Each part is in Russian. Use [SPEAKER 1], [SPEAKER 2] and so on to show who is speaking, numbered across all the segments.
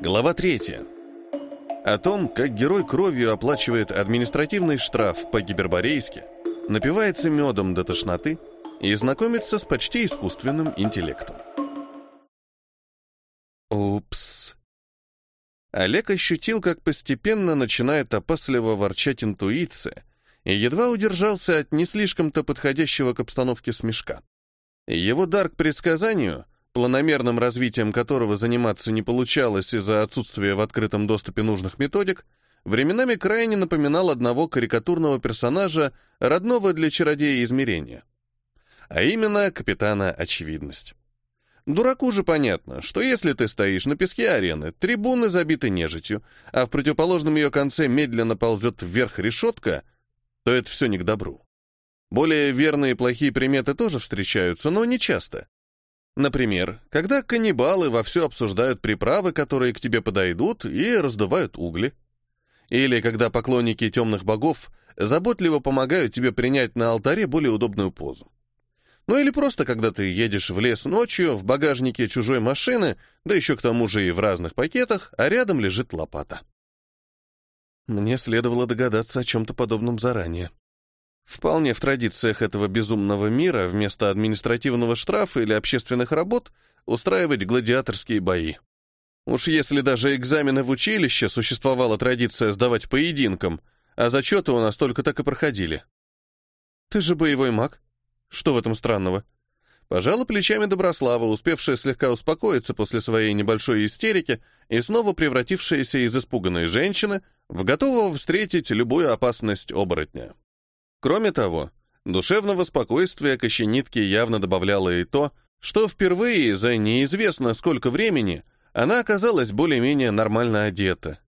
[SPEAKER 1] Глава третья. О том, как герой кровью оплачивает административный штраф по-гиперборейски, напивается медом до тошноты и знакомится с почти искусственным интеллектом. Упс. Олег ощутил, как постепенно начинает опасливо ворчать интуиция, и едва удержался от не слишком-то подходящего к обстановке смешка. Его дар к предсказанию, планомерным развитием которого заниматься не получалось из-за отсутствия в открытом доступе нужных методик, временами крайне напоминал одного карикатурного персонажа, родного для чародея измерения. А именно капитана Очевидность. Дураку же понятно, что если ты стоишь на песке арены, трибуны забиты нежитью, а в противоположном ее конце медленно ползет вверх решетка, то это все не к добру. Более верные и плохие приметы тоже встречаются, но не часто. Например, когда каннибалы вовсю обсуждают приправы, которые к тебе подойдут, и раздувают угли. Или когда поклонники темных богов заботливо помогают тебе принять на алтаре более удобную позу. Ну или просто, когда ты едешь в лес ночью в багажнике чужой машины, да еще к тому же и в разных пакетах, а рядом лежит лопата. Мне следовало догадаться о чем-то подобном заранее. Вполне в традициях этого безумного мира вместо административного штрафа или общественных работ устраивать гладиаторские бои. Уж если даже экзамены в училище существовала традиция сдавать поединкам, а зачеты у нас только так и проходили. Ты же боевой маг. Что в этом странного? Пожала плечами Доброслава, успевшая слегка успокоиться после своей небольшой истерики и снова превратившаяся из испуганной женщины в готового встретить любую опасность оборотня. Кроме того, душевного спокойствия Кощенитке явно добавляло и то, что впервые за неизвестно сколько времени она оказалась более-менее нормально одета.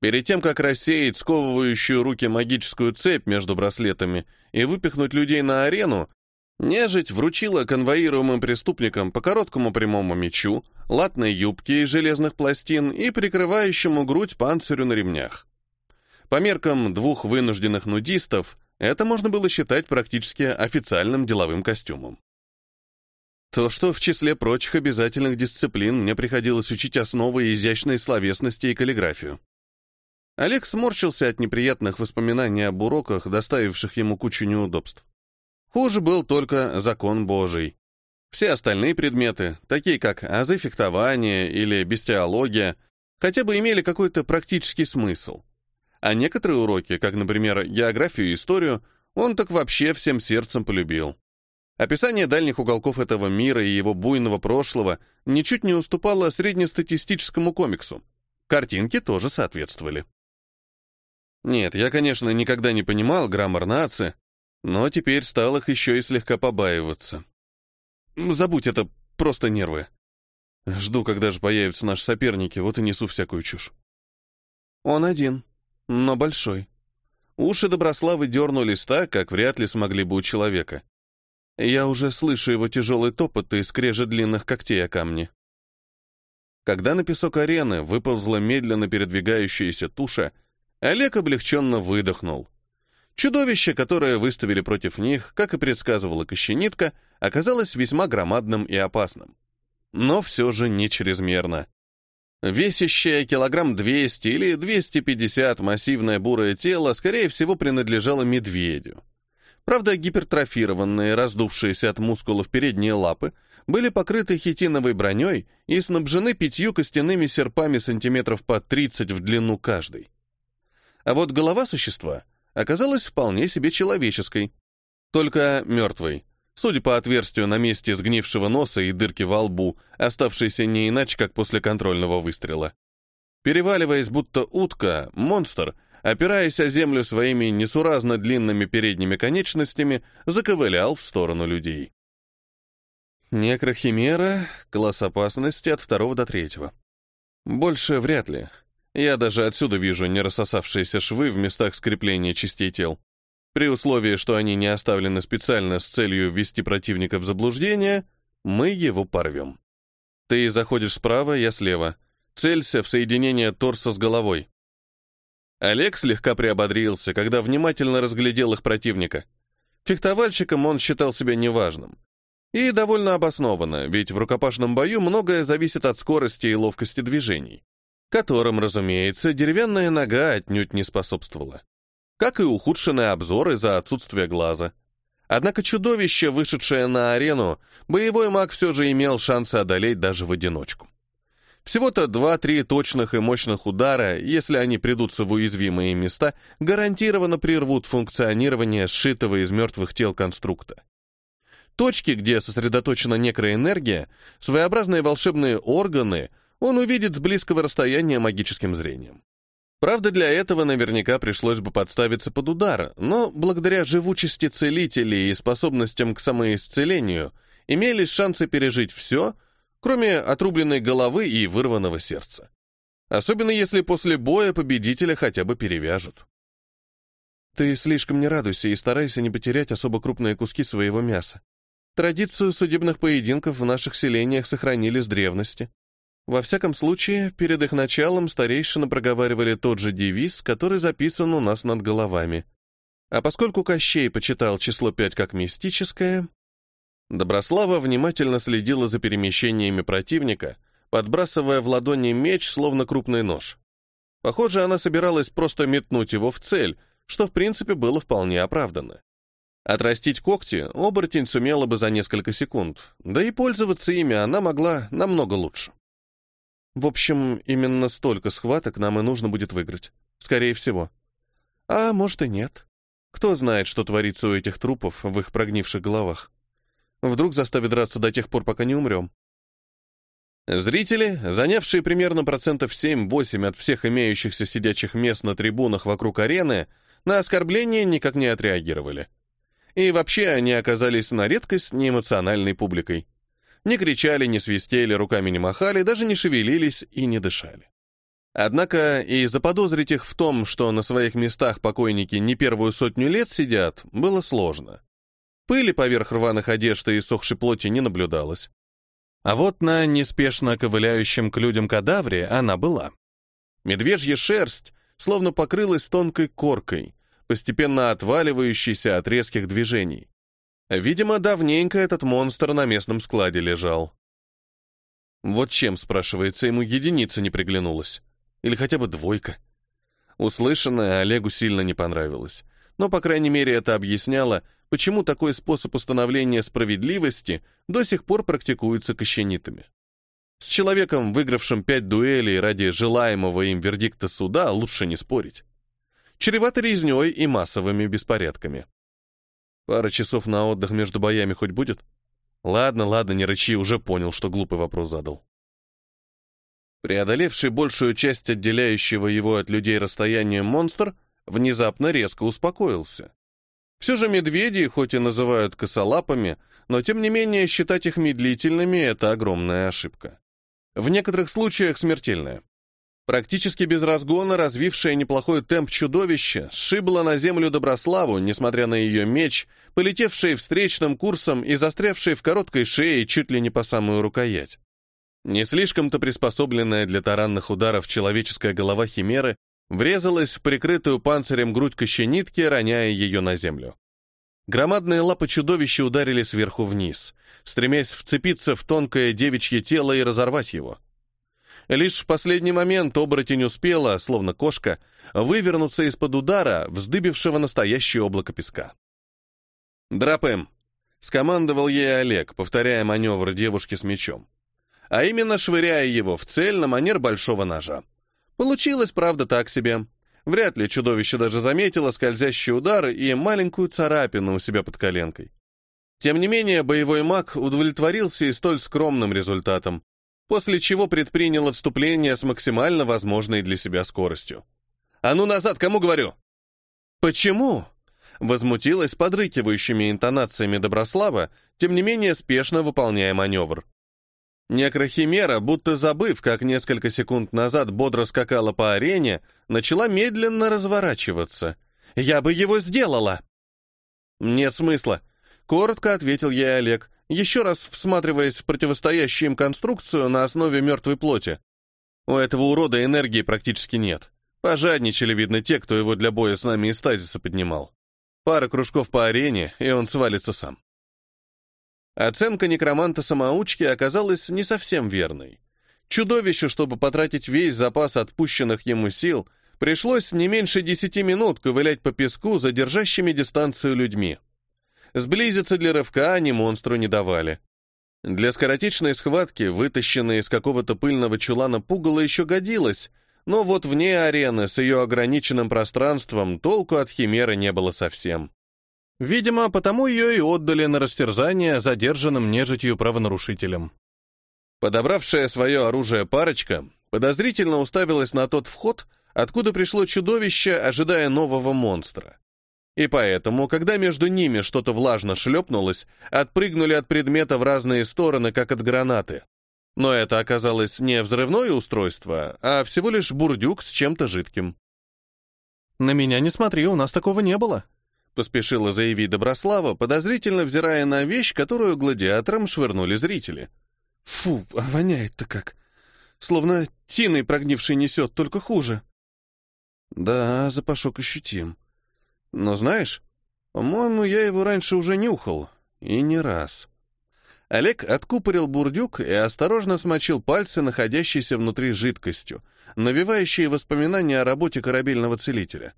[SPEAKER 1] Перед тем, как рассеять сковывающую руки магическую цепь между браслетами и выпихнуть людей на арену, Нежить вручила конвоируемым преступникам по короткому прямому мечу, латной юбке из железных пластин и прикрывающему грудь панцирю на ремнях. По меркам двух вынужденных нудистов, это можно было считать практически официальным деловым костюмом. То, что в числе прочих обязательных дисциплин мне приходилось учить основы изящной словесности и каллиграфию. Олег сморщился от неприятных воспоминаний об уроках, доставивших ему кучу неудобств. Хуже был только закон Божий. Все остальные предметы, такие как азы фехтования или бестиология, хотя бы имели какой-то практический смысл. А некоторые уроки, как, например, географию и историю, он так вообще всем сердцем полюбил. Описание дальних уголков этого мира и его буйного прошлого ничуть не уступало среднестатистическому комиксу. Картинки тоже соответствовали. Нет, я, конечно, никогда не понимал граммар нации, но теперь стал их еще и слегка побаиваться. Забудь это, просто нервы. Жду, когда же появятся наши соперники, вот и несу всякую чушь. Он один, но большой. Уши Доброславы дернулись так, как вряд ли смогли бы у человека. Я уже слышу его тяжелый топот и скрежет длинных когтей о камни. Когда на песок арены выползла медленно передвигающаяся туша, Олег облегченно выдохнул. Чудовище, которое выставили против них, как и предсказывала Кощенитка, оказалось весьма громадным и опасным. Но все же не чрезмерно. Весящее килограмм 200 или 250 массивное бурое тело, скорее всего, принадлежало медведю. Правда, гипертрофированные, раздувшиеся от мускулов передние лапы, были покрыты хитиновой броней и снабжены пятью костяными серпами сантиметров по 30 в длину каждый. А вот голова существа оказалась вполне себе человеческой, только мертвой, судя по отверстию на месте сгнившего носа и дырки во лбу, оставшейся не иначе, как после контрольного выстрела. Переваливаясь будто утка, монстр, опираясь о землю своими несуразно длинными передними конечностями, заковылял в сторону людей. Некрохимера, класс опасности от второго до третьего. Больше вряд ли, я даже отсюда вижу не рассосавшиеся швы в местах скрепления частей тел. При условии, что они не оставлены специально с целью ввести противника в заблуждение, мы его порвем. Ты заходишь справа, я слева. Целься в соединение торса с головой. Олег слегка приободрился, когда внимательно разглядел их противника. Фехтовальщиком он считал себя неважным. И довольно обоснованно, ведь в рукопашном бою многое зависит от скорости и ловкости движений, которым, разумеется, деревянная нога отнюдь не способствовала. Как и ухудшенные обзоры за отсутствие глаза. Однако чудовище, вышедшее на арену, боевой маг все же имел шансы одолеть даже в одиночку. Всего-то 2-3 точных и мощных удара, если они придутся в уязвимые места, гарантированно прервут функционирование сшитого из мертвых тел конструкта. Точки, где сосредоточена некроэнергия, своеобразные волшебные органы, он увидит с близкого расстояния магическим зрением. Правда, для этого наверняка пришлось бы подставиться под удар, но благодаря живучести целителей и способностям к самоисцелению имелись шансы пережить все, кроме отрубленной головы и вырванного сердца. Особенно если после боя победителя хотя бы перевяжут. Ты слишком не радуйся и старайся не потерять особо крупные куски своего мяса. Традицию судебных поединков в наших селениях сохранили с древности. Во всяком случае, перед их началом старейшины проговаривали тот же девиз, который записан у нас над головами. А поскольку Кощей почитал число пять как мистическое, Доброслава внимательно следила за перемещениями противника, подбрасывая в ладони меч, словно крупный нож. Похоже, она собиралась просто метнуть его в цель, что в принципе было вполне оправданно. Отрастить когти оборотень сумела бы за несколько секунд, да и пользоваться ими она могла намного лучше. В общем, именно столько схваток нам и нужно будет выиграть. Скорее всего. А может и нет. Кто знает, что творится у этих трупов в их прогнивших головах. Вдруг заставит драться до тех пор, пока не умрем. Зрители, занявшие примерно процентов 7-8 от всех имеющихся сидячих мест на трибунах вокруг арены, на оскорбления никак не отреагировали. И вообще они оказались на редкость неэмоциональной публикой. Не кричали, не свистели, руками не махали, даже не шевелились и не дышали. Однако и заподозрить их в том, что на своих местах покойники не первую сотню лет сидят, было сложно. Пыли поверх рваных одежд и сохшей плоти не наблюдалось. А вот на неспешно ковыляющем к людям кадавре она была. Медвежья шерсть словно покрылась тонкой коркой, постепенно отваливающейся от резких движений. Видимо, давненько этот монстр на местном складе лежал. Вот чем, спрашивается, ему единица не приглянулась. Или хотя бы двойка. Услышанное Олегу сильно не понравилось. Но, по крайней мере, это объясняло, почему такой способ установления справедливости до сих пор практикуется кощенитами. С человеком, выигравшим пять дуэлей ради желаемого им вердикта суда, лучше не спорить. Чревато резней и массовыми беспорядками. Пара часов на отдых между боями хоть будет? Ладно, ладно, не рычи, уже понял, что глупый вопрос задал. Преодолевший большую часть отделяющего его от людей расстояния монстр внезапно резко успокоился. Все же медведи, хоть и называют косолапами, но тем не менее считать их медлительными — это огромная ошибка. В некоторых случаях смертельная. Практически без разгона развившее неплохой темп чудовище сшибло на землю Доброславу, несмотря на ее меч, полетевший встречным курсом и застрявший в короткой шее чуть ли не по самую рукоять. Не слишком-то приспособленная для таранных ударов человеческая голова химеры врезалась в прикрытую панцирем грудь кощенитки, роняя ее на землю. Громадные лапы чудовища ударили сверху вниз, стремясь вцепиться в тонкое девичье тело и разорвать его. Лишь в последний момент оборотень успела, словно кошка, вывернуться из-под удара, вздыбившего настоящее облако песка. «Драпэм!» — скомандовал ей Олег, повторяя маневр девушки с мечом. А именно швыряя его в цель на манер большого ножа. Получилось, правда, так себе. Вряд ли чудовище даже заметило скользящий удар и маленькую царапину у себя под коленкой. Тем не менее, боевой маг удовлетворился и столь скромным результатом, после чего предпринял отступление с максимально возможной для себя скоростью. «А ну назад, кому говорю?» «Почему?» Возмутилась подрыкивающими интонациями Доброслава, тем не менее спешно выполняя маневр. Некрохимера, будто забыв, как несколько секунд назад бодро скакала по арене, начала медленно разворачиваться. «Я бы его сделала!» «Нет смысла», — коротко ответил ей Олег, еще раз всматриваясь в противостоящую им конструкцию на основе мертвой плоти. У этого урода энергии практически нет. Пожадничали, видно, те, кто его для боя с нами из стазиса поднимал. Пара кружков по арене, и он свалится сам. Оценка некроманта-самоучки оказалась не совсем верной. Чудовищу, чтобы потратить весь запас отпущенных ему сил, пришлось не меньше десяти минут ковылять по песку за держащими дистанцию людьми. Сблизиться для рывка они монстру не давали. Для скоротечной схватки, вытащенной из какого-то пыльного чулана пугало еще годилось, но вот вне арены с ее ограниченным пространством толку от химеры не было совсем. Видимо, потому ее и отдали на растерзание задержанным нежитью правонарушителям. Подобравшая свое оружие парочка подозрительно уставилась на тот вход, откуда пришло чудовище, ожидая нового монстра. И поэтому, когда между ними что-то влажно шлепнулось, отпрыгнули от предмета в разные стороны, как от гранаты. Но это оказалось не взрывное устройство, а всего лишь бурдюк с чем-то жидким. «На меня не смотри, у нас такого не было», — поспешила заявить Доброслава, подозрительно взирая на вещь, которую гладиатором швырнули зрители. Фу, а воняет-то как. Словно тиной прогнивший несет, только хуже. Да, запашок ощутим. Но знаешь, по-моему, я его раньше уже нюхал. И не раз. Олег откупорил бурдюк и осторожно смочил пальцы, находящиеся внутри жидкостью, навевающие воспоминания о работе корабельного целителя.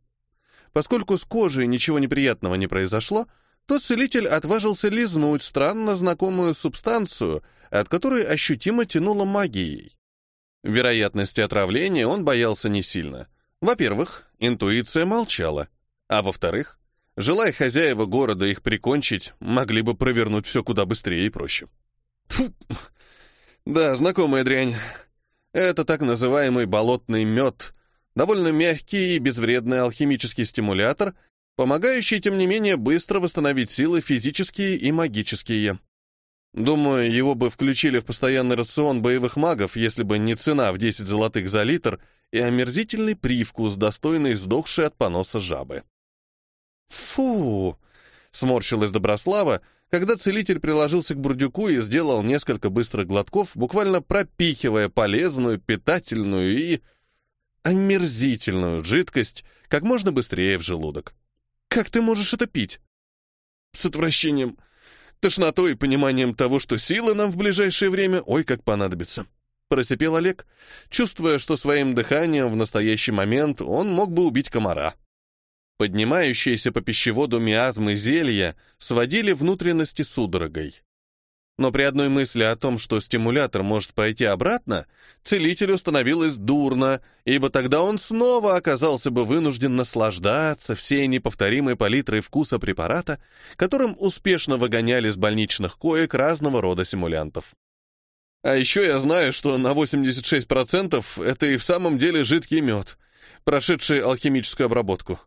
[SPEAKER 1] Поскольку с кожей ничего неприятного не произошло, то целитель отважился лизнуть странно знакомую субстанцию, от которой ощутимо тянуло магией. Вероятности отравления он боялся не сильно. Во-первых, интуиция молчала, а во-вторых, желая хозяева города их прикончить, могли бы провернуть все куда быстрее и проще. Тьфу. Да, знакомая дрянь. Это так называемый болотный мед, довольно мягкий и безвредный алхимический стимулятор, помогающий, тем не менее, быстро восстановить силы физические и магические. Думаю, его бы включили в постоянный рацион боевых магов, если бы не цена в 10 золотых за литр и омерзительный привкус, достойный сдохшей от поноса жабы. «Фу!» — сморщилась Доброслава, когда целитель приложился к бурдюку и сделал несколько быстрых глотков, буквально пропихивая полезную, питательную и омерзительную жидкость как можно быстрее в желудок. Как ты можешь это пить? С отвращением, тошнотой и пониманием того, что силы нам в ближайшее время ой как понадобится. Просипел Олег, чувствуя, что своим дыханием в настоящий момент он мог бы убить комара. Поднимающиеся по пищеводу миазмы зелья сводили внутренности судорогой. Но при одной мысли о том, что стимулятор может пойти обратно, целителю становилось дурно, ибо тогда он снова оказался бы вынужден наслаждаться всей неповторимой палитрой вкуса препарата, которым успешно выгоняли с больничных коек разного рода симулянтов. А еще я знаю, что на 86% это и в самом деле жидкий мед, прошедший алхимическую обработку.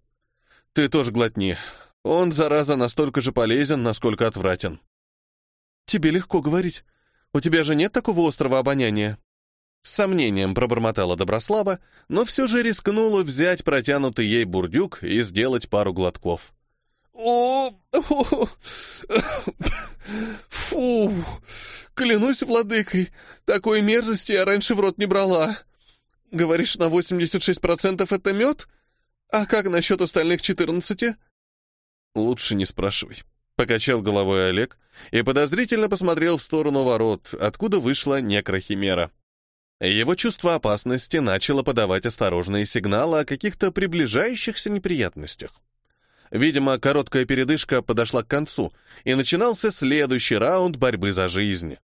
[SPEAKER 1] Ты тоже глотни. Он, зараза, настолько же полезен, насколько отвратен. «Тебе легко говорить. У тебя же нет такого острого обоняния?» С сомнением пробормотала Доброслава, но все же рискнула взять протянутый ей бурдюк и сделать пару глотков. «О, фу, клянусь владыкой, такой мерзости я раньше в рот не брала. Говоришь, на 86% это мед? А как насчет остальных 14? Лучше не спрашивай. Покачал головой Олег и подозрительно посмотрел в сторону ворот, откуда вышла некрохимера. Его чувство опасности начало подавать осторожные сигналы о каких-то приближающихся неприятностях. Видимо, короткая передышка подошла к концу, и начинался следующий раунд борьбы за жизнь.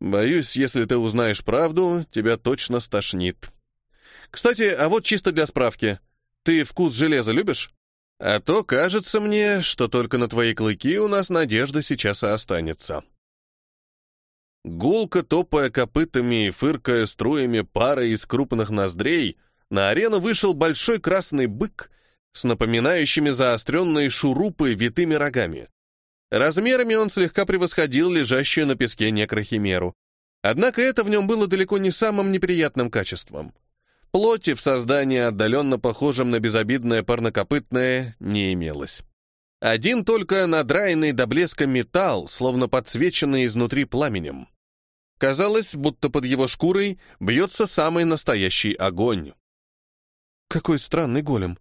[SPEAKER 1] Боюсь, если ты узнаешь правду, тебя точно стошнит. Кстати, а вот чисто для справки. Ты вкус железа любишь? А то кажется мне, что только на твои клыки у нас надежда сейчас и останется. Гулко топая копытами и фыркая струями пара из крупных ноздрей, на арену вышел большой красный бык с напоминающими заостренные шурупы витыми рогами. Размерами он слегка превосходил лежащую на песке некрохимеру. Однако это в нем было далеко не самым неприятным качеством. Плоти в создании, отдаленно похожем на безобидное парнокопытное, не имелось. Один только надраенный до блеска металл, словно подсвеченный изнутри пламенем. Казалось, будто под его шкурой бьется самый настоящий огонь. Какой странный голем.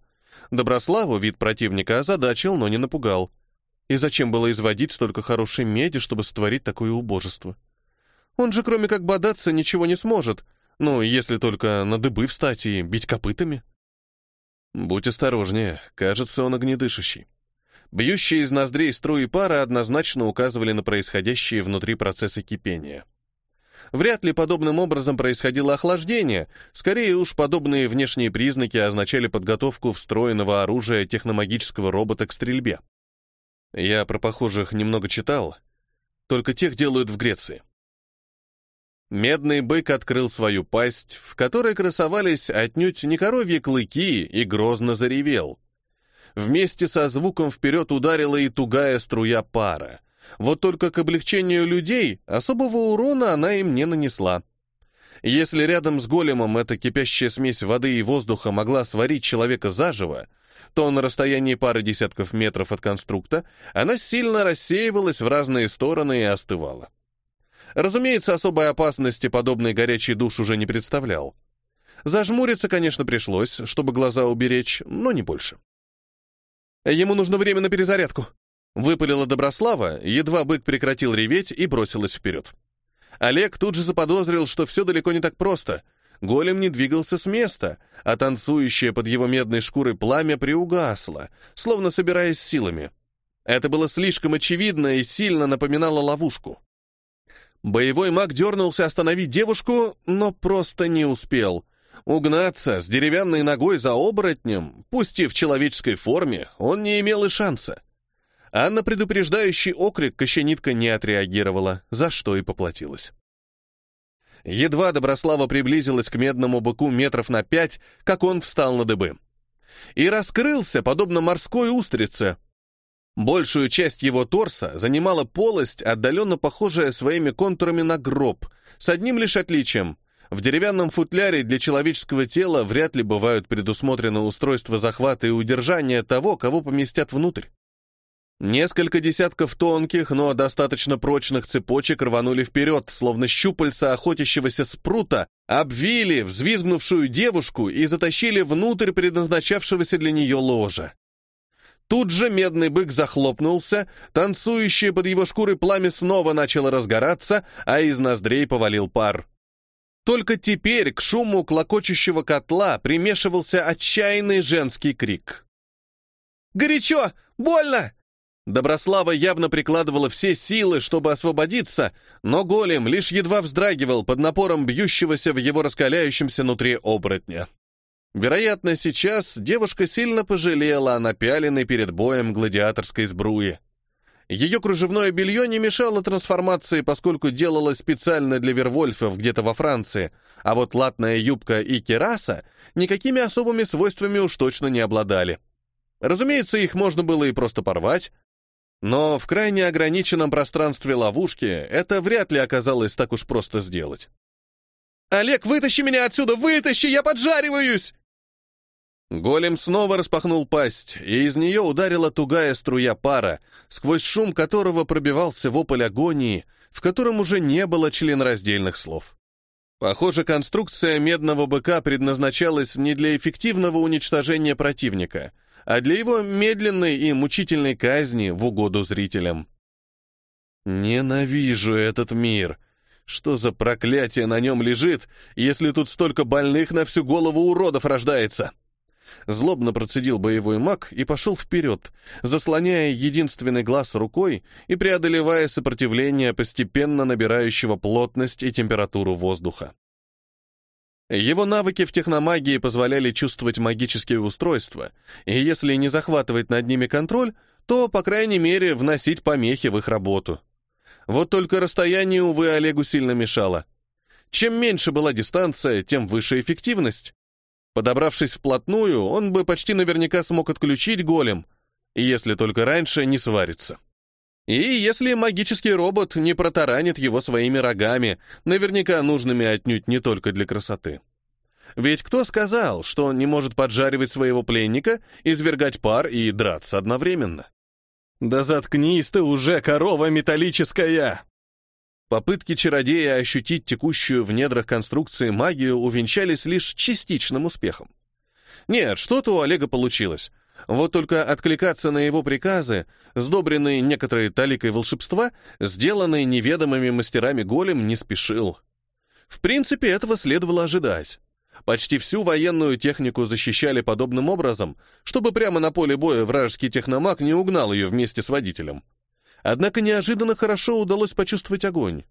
[SPEAKER 1] Доброславу вид противника озадачил, но не напугал. И зачем было изводить столько хорошей меди, чтобы створить такое убожество? Он же, кроме как бодаться, ничего не сможет. Ну, если только на дыбы встать и бить копытами. Будь осторожнее, кажется, он огнедышащий. Бьющие из ноздрей струи пара однозначно указывали на происходящие внутри процессы кипения. Вряд ли подобным образом происходило охлаждение, скорее уж подобные внешние признаки означали подготовку встроенного оружия техномагического робота к стрельбе. Я про похожих немного читал, только тех делают в Греции. Медный бык открыл свою пасть, в которой красовались отнюдь не коровьи клыки, и грозно заревел. Вместе со звуком вперед ударила и тугая струя пара. Вот только к облегчению людей особого урона она им не нанесла. Если рядом с големом эта кипящая смесь воды и воздуха могла сварить человека заживо, то на расстоянии пары десятков метров от конструкта она сильно рассеивалась в разные стороны и остывала. Разумеется, особой опасности подобный горячий душ уже не представлял. Зажмуриться, конечно, пришлось, чтобы глаза уберечь, но не больше. Ему нужно время на перезарядку. Выпалила Доброслава, едва бык прекратил реветь и бросилась вперед. Олег тут же заподозрил, что все далеко не так просто. Голем не двигался с места, а танцующее под его медной шкурой пламя приугасло, словно собираясь силами. Это было слишком очевидно и сильно напоминало ловушку. Боевой маг дернулся остановить девушку, но просто не успел. Угнаться с деревянной ногой за оборотнем, пусть и в человеческой форме, он не имел и шанса. А на предупреждающий окрик кощенитка не отреагировала, за что и поплатилась. Едва Доброслава приблизилась к медному быку метров на пять, как он встал на дыбы. И раскрылся, подобно морской устрице, Большую часть его торса занимала полость, отдаленно похожая своими контурами на гроб, с одним лишь отличием. В деревянном футляре для человеческого тела вряд ли бывают предусмотрены устройства захвата и удержания того, кого поместят внутрь. Несколько десятков тонких, но достаточно прочных цепочек рванули вперед, словно щупальца охотящегося спрута, обвили взвизгнувшую девушку и затащили внутрь предназначавшегося для нее ложа. Тут же медный бык захлопнулся, танцующее под его шкурой пламя снова начало разгораться, а из ноздрей повалил пар. Только теперь к шуму клокочущего котла примешивался отчаянный женский крик. «Горячо! Больно!» Доброслава явно прикладывала все силы, чтобы освободиться, но голем лишь едва вздрагивал под напором бьющегося в его раскаляющемся внутри оборотня. Вероятно, сейчас девушка сильно пожалела о напяленной перед боем гладиаторской сбруе. Ее кружевное белье не мешало трансформации, поскольку делалось специально для вервольфов где-то во Франции, а вот латная юбка и кераса никакими особыми свойствами уж точно не обладали. Разумеется, их можно было и просто порвать, но в крайне ограниченном пространстве ловушки это вряд ли оказалось так уж просто сделать. «Олег, вытащи меня отсюда! Вытащи! Я поджариваюсь!» Голем снова распахнул пасть, и из нее ударила тугая струя пара, сквозь шум которого пробивался вопль агонии, в котором уже не было членораздельных слов. Похоже, конструкция медного быка предназначалась не для эффективного уничтожения противника, а для его медленной и мучительной казни в угоду зрителям. «Ненавижу этот мир», что за проклятие на нем лежит, если тут столько больных на всю голову уродов рождается? Злобно процедил боевой маг и пошел вперед, заслоняя единственный глаз рукой и преодолевая сопротивление постепенно набирающего плотность и температуру воздуха. Его навыки в техномагии позволяли чувствовать магические устройства, и если не захватывать над ними контроль, то, по крайней мере, вносить помехи в их работу. Вот только расстояние, увы, Олегу сильно мешало. Чем меньше была дистанция, тем выше эффективность. Подобравшись вплотную, он бы почти наверняка смог отключить голем, если только раньше не сварится. И если магический робот не протаранит его своими рогами, наверняка нужными отнюдь не только для красоты. Ведь кто сказал, что он не может поджаривать своего пленника, извергать пар и драться одновременно? «Да заткнись ты уже, корова металлическая!» Попытки чародея ощутить текущую в недрах конструкции магию увенчались лишь частичным успехом. Нет, что-то у Олега получилось. Вот только откликаться на его приказы, сдобренные некоторой таликой волшебства, сделанные неведомыми мастерами голем, не спешил. В принципе, этого следовало ожидать. Почти всю военную технику защищали подобным образом, чтобы прямо на поле боя вражеский техномаг не угнал ее вместе с водителем. Однако неожиданно хорошо удалось почувствовать огонь.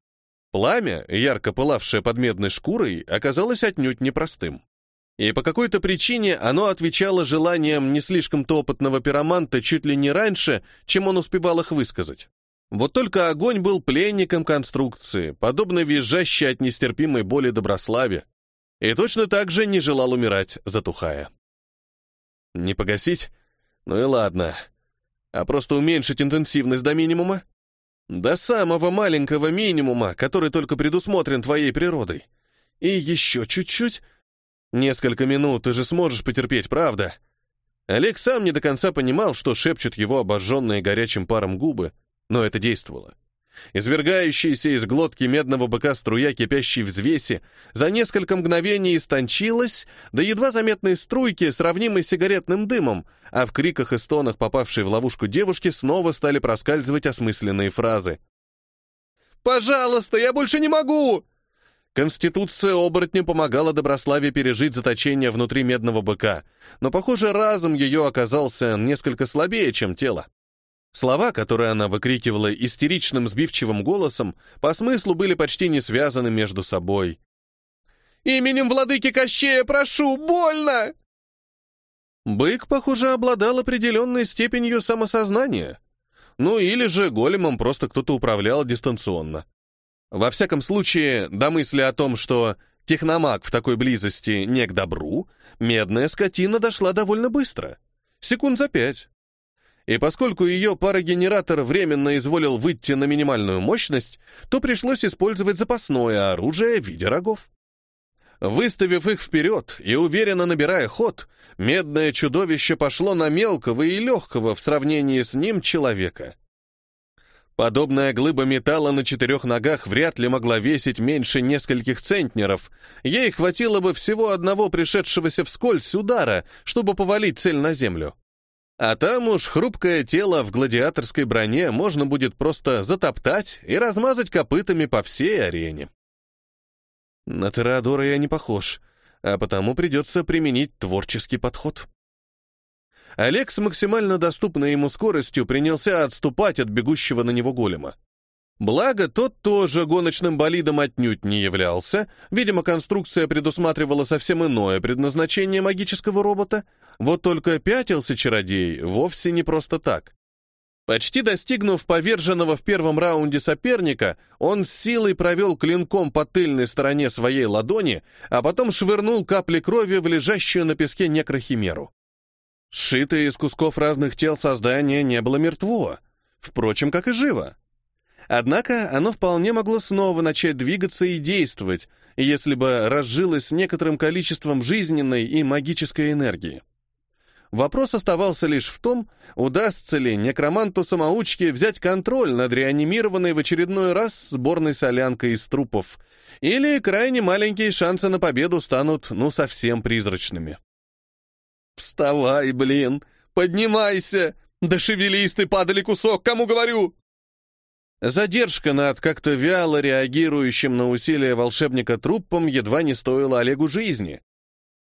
[SPEAKER 1] Пламя, ярко пылавшее под медной шкурой, оказалось отнюдь непростым. И по какой-то причине оно отвечало желаниям не слишком-то опытного пироманта чуть ли не раньше, чем он успевал их высказать. Вот только огонь был пленником конструкции, подобно визжащей от нестерпимой боли Доброславе, и точно так же не желал умирать, затухая. Не погасить? Ну и ладно. А просто уменьшить интенсивность до минимума? До самого маленького минимума, который только предусмотрен твоей природой. И еще чуть-чуть, Несколько минут ты же сможешь потерпеть, правда? Олег сам не до конца понимал, что шепчут его обожженные горячим паром губы, но это действовало. Извергающаяся из глотки медного быка струя кипящей взвеси за несколько мгновений истончилась до едва заметной струйки, сравнимой с сигаретным дымом, а в криках и стонах попавшей в ловушку девушки снова стали проскальзывать осмысленные фразы. «Пожалуйста, я больше не могу! Конституция оборотня помогала Доброславе пережить заточение внутри медного быка, но, похоже, разум ее оказался несколько слабее, чем тело. Слова, которые она выкрикивала истеричным сбивчивым голосом, по смыслу были почти не связаны между собой. «Именем владыки Кощея прошу, больно!» Бык, похоже, обладал определенной степенью самосознания. Ну или же големом просто кто-то управлял дистанционно. Во всяком случае, до мысли о том, что техномаг в такой близости не к добру, медная скотина дошла довольно быстро. Секунд за пять. И поскольку ее парогенератор временно изволил выйти на минимальную мощность, то пришлось использовать запасное оружие в виде рогов. Выставив их вперед и уверенно набирая ход, медное чудовище пошло на мелкого и легкого в сравнении с ним человека. Подобная глыба металла на четырех ногах вряд ли могла весить меньше нескольких центнеров. Ей хватило бы всего одного пришедшегося вскользь удара, чтобы повалить цель на землю. А там уж хрупкое тело в гладиаторской броне можно будет просто затоптать и размазать копытами по всей арене. На Теодора я не похож, а потому придется применить творческий подход. Олег с максимально доступной ему скоростью принялся отступать от бегущего на него голема. Благо, тот тоже гоночным болидом отнюдь не являлся, видимо, конструкция предусматривала совсем иное предназначение магического робота, вот только пятился чародей вовсе не просто так. Почти достигнув поверженного в первом раунде соперника, он с силой провел клинком по тыльной стороне своей ладони, а потом швырнул капли крови в лежащую на песке некрохимеру. Сшитое из кусков разных тел создание не было мертво, впрочем, как и живо. Однако оно вполне могло снова начать двигаться и действовать, если бы разжилось некоторым количеством жизненной и магической энергии. Вопрос оставался лишь в том, удастся ли некроманту-самоучке взять контроль над реанимированной в очередной раз сборной солянкой из трупов, или крайне маленькие шансы на победу станут, ну, совсем призрачными. «Вставай, блин! Поднимайся! Да шевелись ты, падали кусок, кому говорю!» Задержка над как-то вяло реагирующим на усилия волшебника трупом едва не стоила Олегу жизни.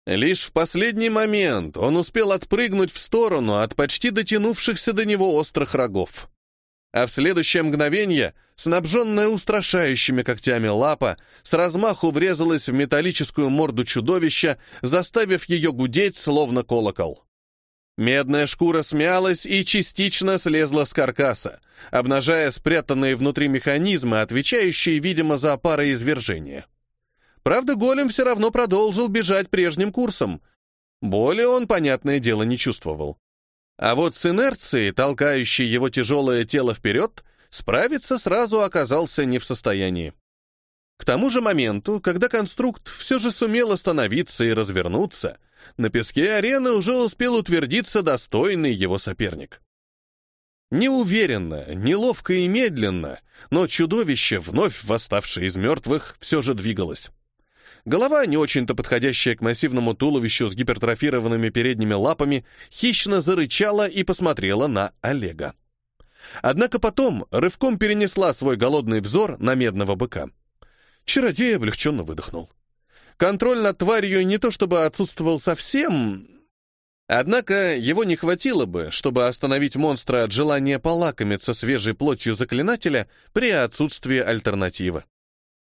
[SPEAKER 1] Лишь в последний момент он успел отпрыгнуть в сторону от почти дотянувшихся до него острых рогов а в следующее мгновение, снабженная устрашающими когтями лапа, с размаху врезалась в металлическую морду чудовища, заставив ее гудеть, словно колокол. Медная шкура смялась и частично слезла с каркаса, обнажая спрятанные внутри механизмы, отвечающие, видимо, за пароизвержение. Правда, голем все равно продолжил бежать прежним курсом. Боли он, понятное дело, не чувствовал. А вот с инерцией, толкающей его тяжелое тело вперед, справиться сразу оказался не в состоянии. К тому же моменту, когда конструкт все же сумел остановиться и развернуться, на песке арены уже успел утвердиться достойный его соперник. Неуверенно, неловко и медленно, но чудовище, вновь восставшее из мертвых, все же двигалось. Голова, не очень-то подходящая к массивному туловищу с гипертрофированными передними лапами, хищно зарычала и посмотрела на Олега. Однако потом рывком перенесла свой голодный взор на медного быка. Чародей облегченно выдохнул. Контроль над тварью не то чтобы отсутствовал совсем, однако его не хватило бы, чтобы остановить монстра от желания полакомиться свежей плотью заклинателя при отсутствии альтернативы.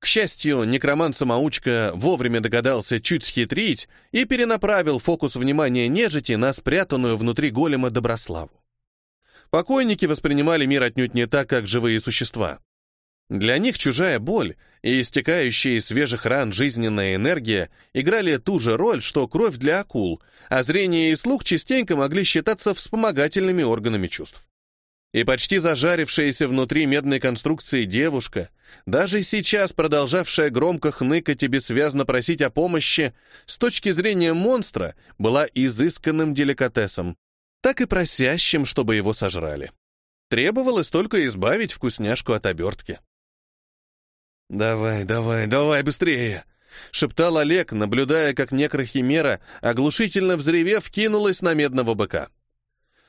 [SPEAKER 1] К счастью, некромант-самоучка вовремя догадался чуть схитрить и перенаправил фокус внимания нежити на спрятанную внутри голема Доброславу. Покойники воспринимали мир отнюдь не так, как живые существа. Для них чужая боль и истекающая из свежих ран жизненная энергия играли ту же роль, что кровь для акул, а зрение и слух частенько могли считаться вспомогательными органами чувств. И почти зажарившаяся внутри медной конструкции девушка, даже сейчас продолжавшая громко хныкать и бессвязно просить о помощи, с точки зрения монстра, была изысканным деликатесом, так и просящим, чтобы его сожрали. Требовалось только избавить вкусняшку от обертки. «Давай, давай, давай, быстрее!» — шептал Олег, наблюдая, как некрохимера, оглушительно взревев, кинулась на медного быка.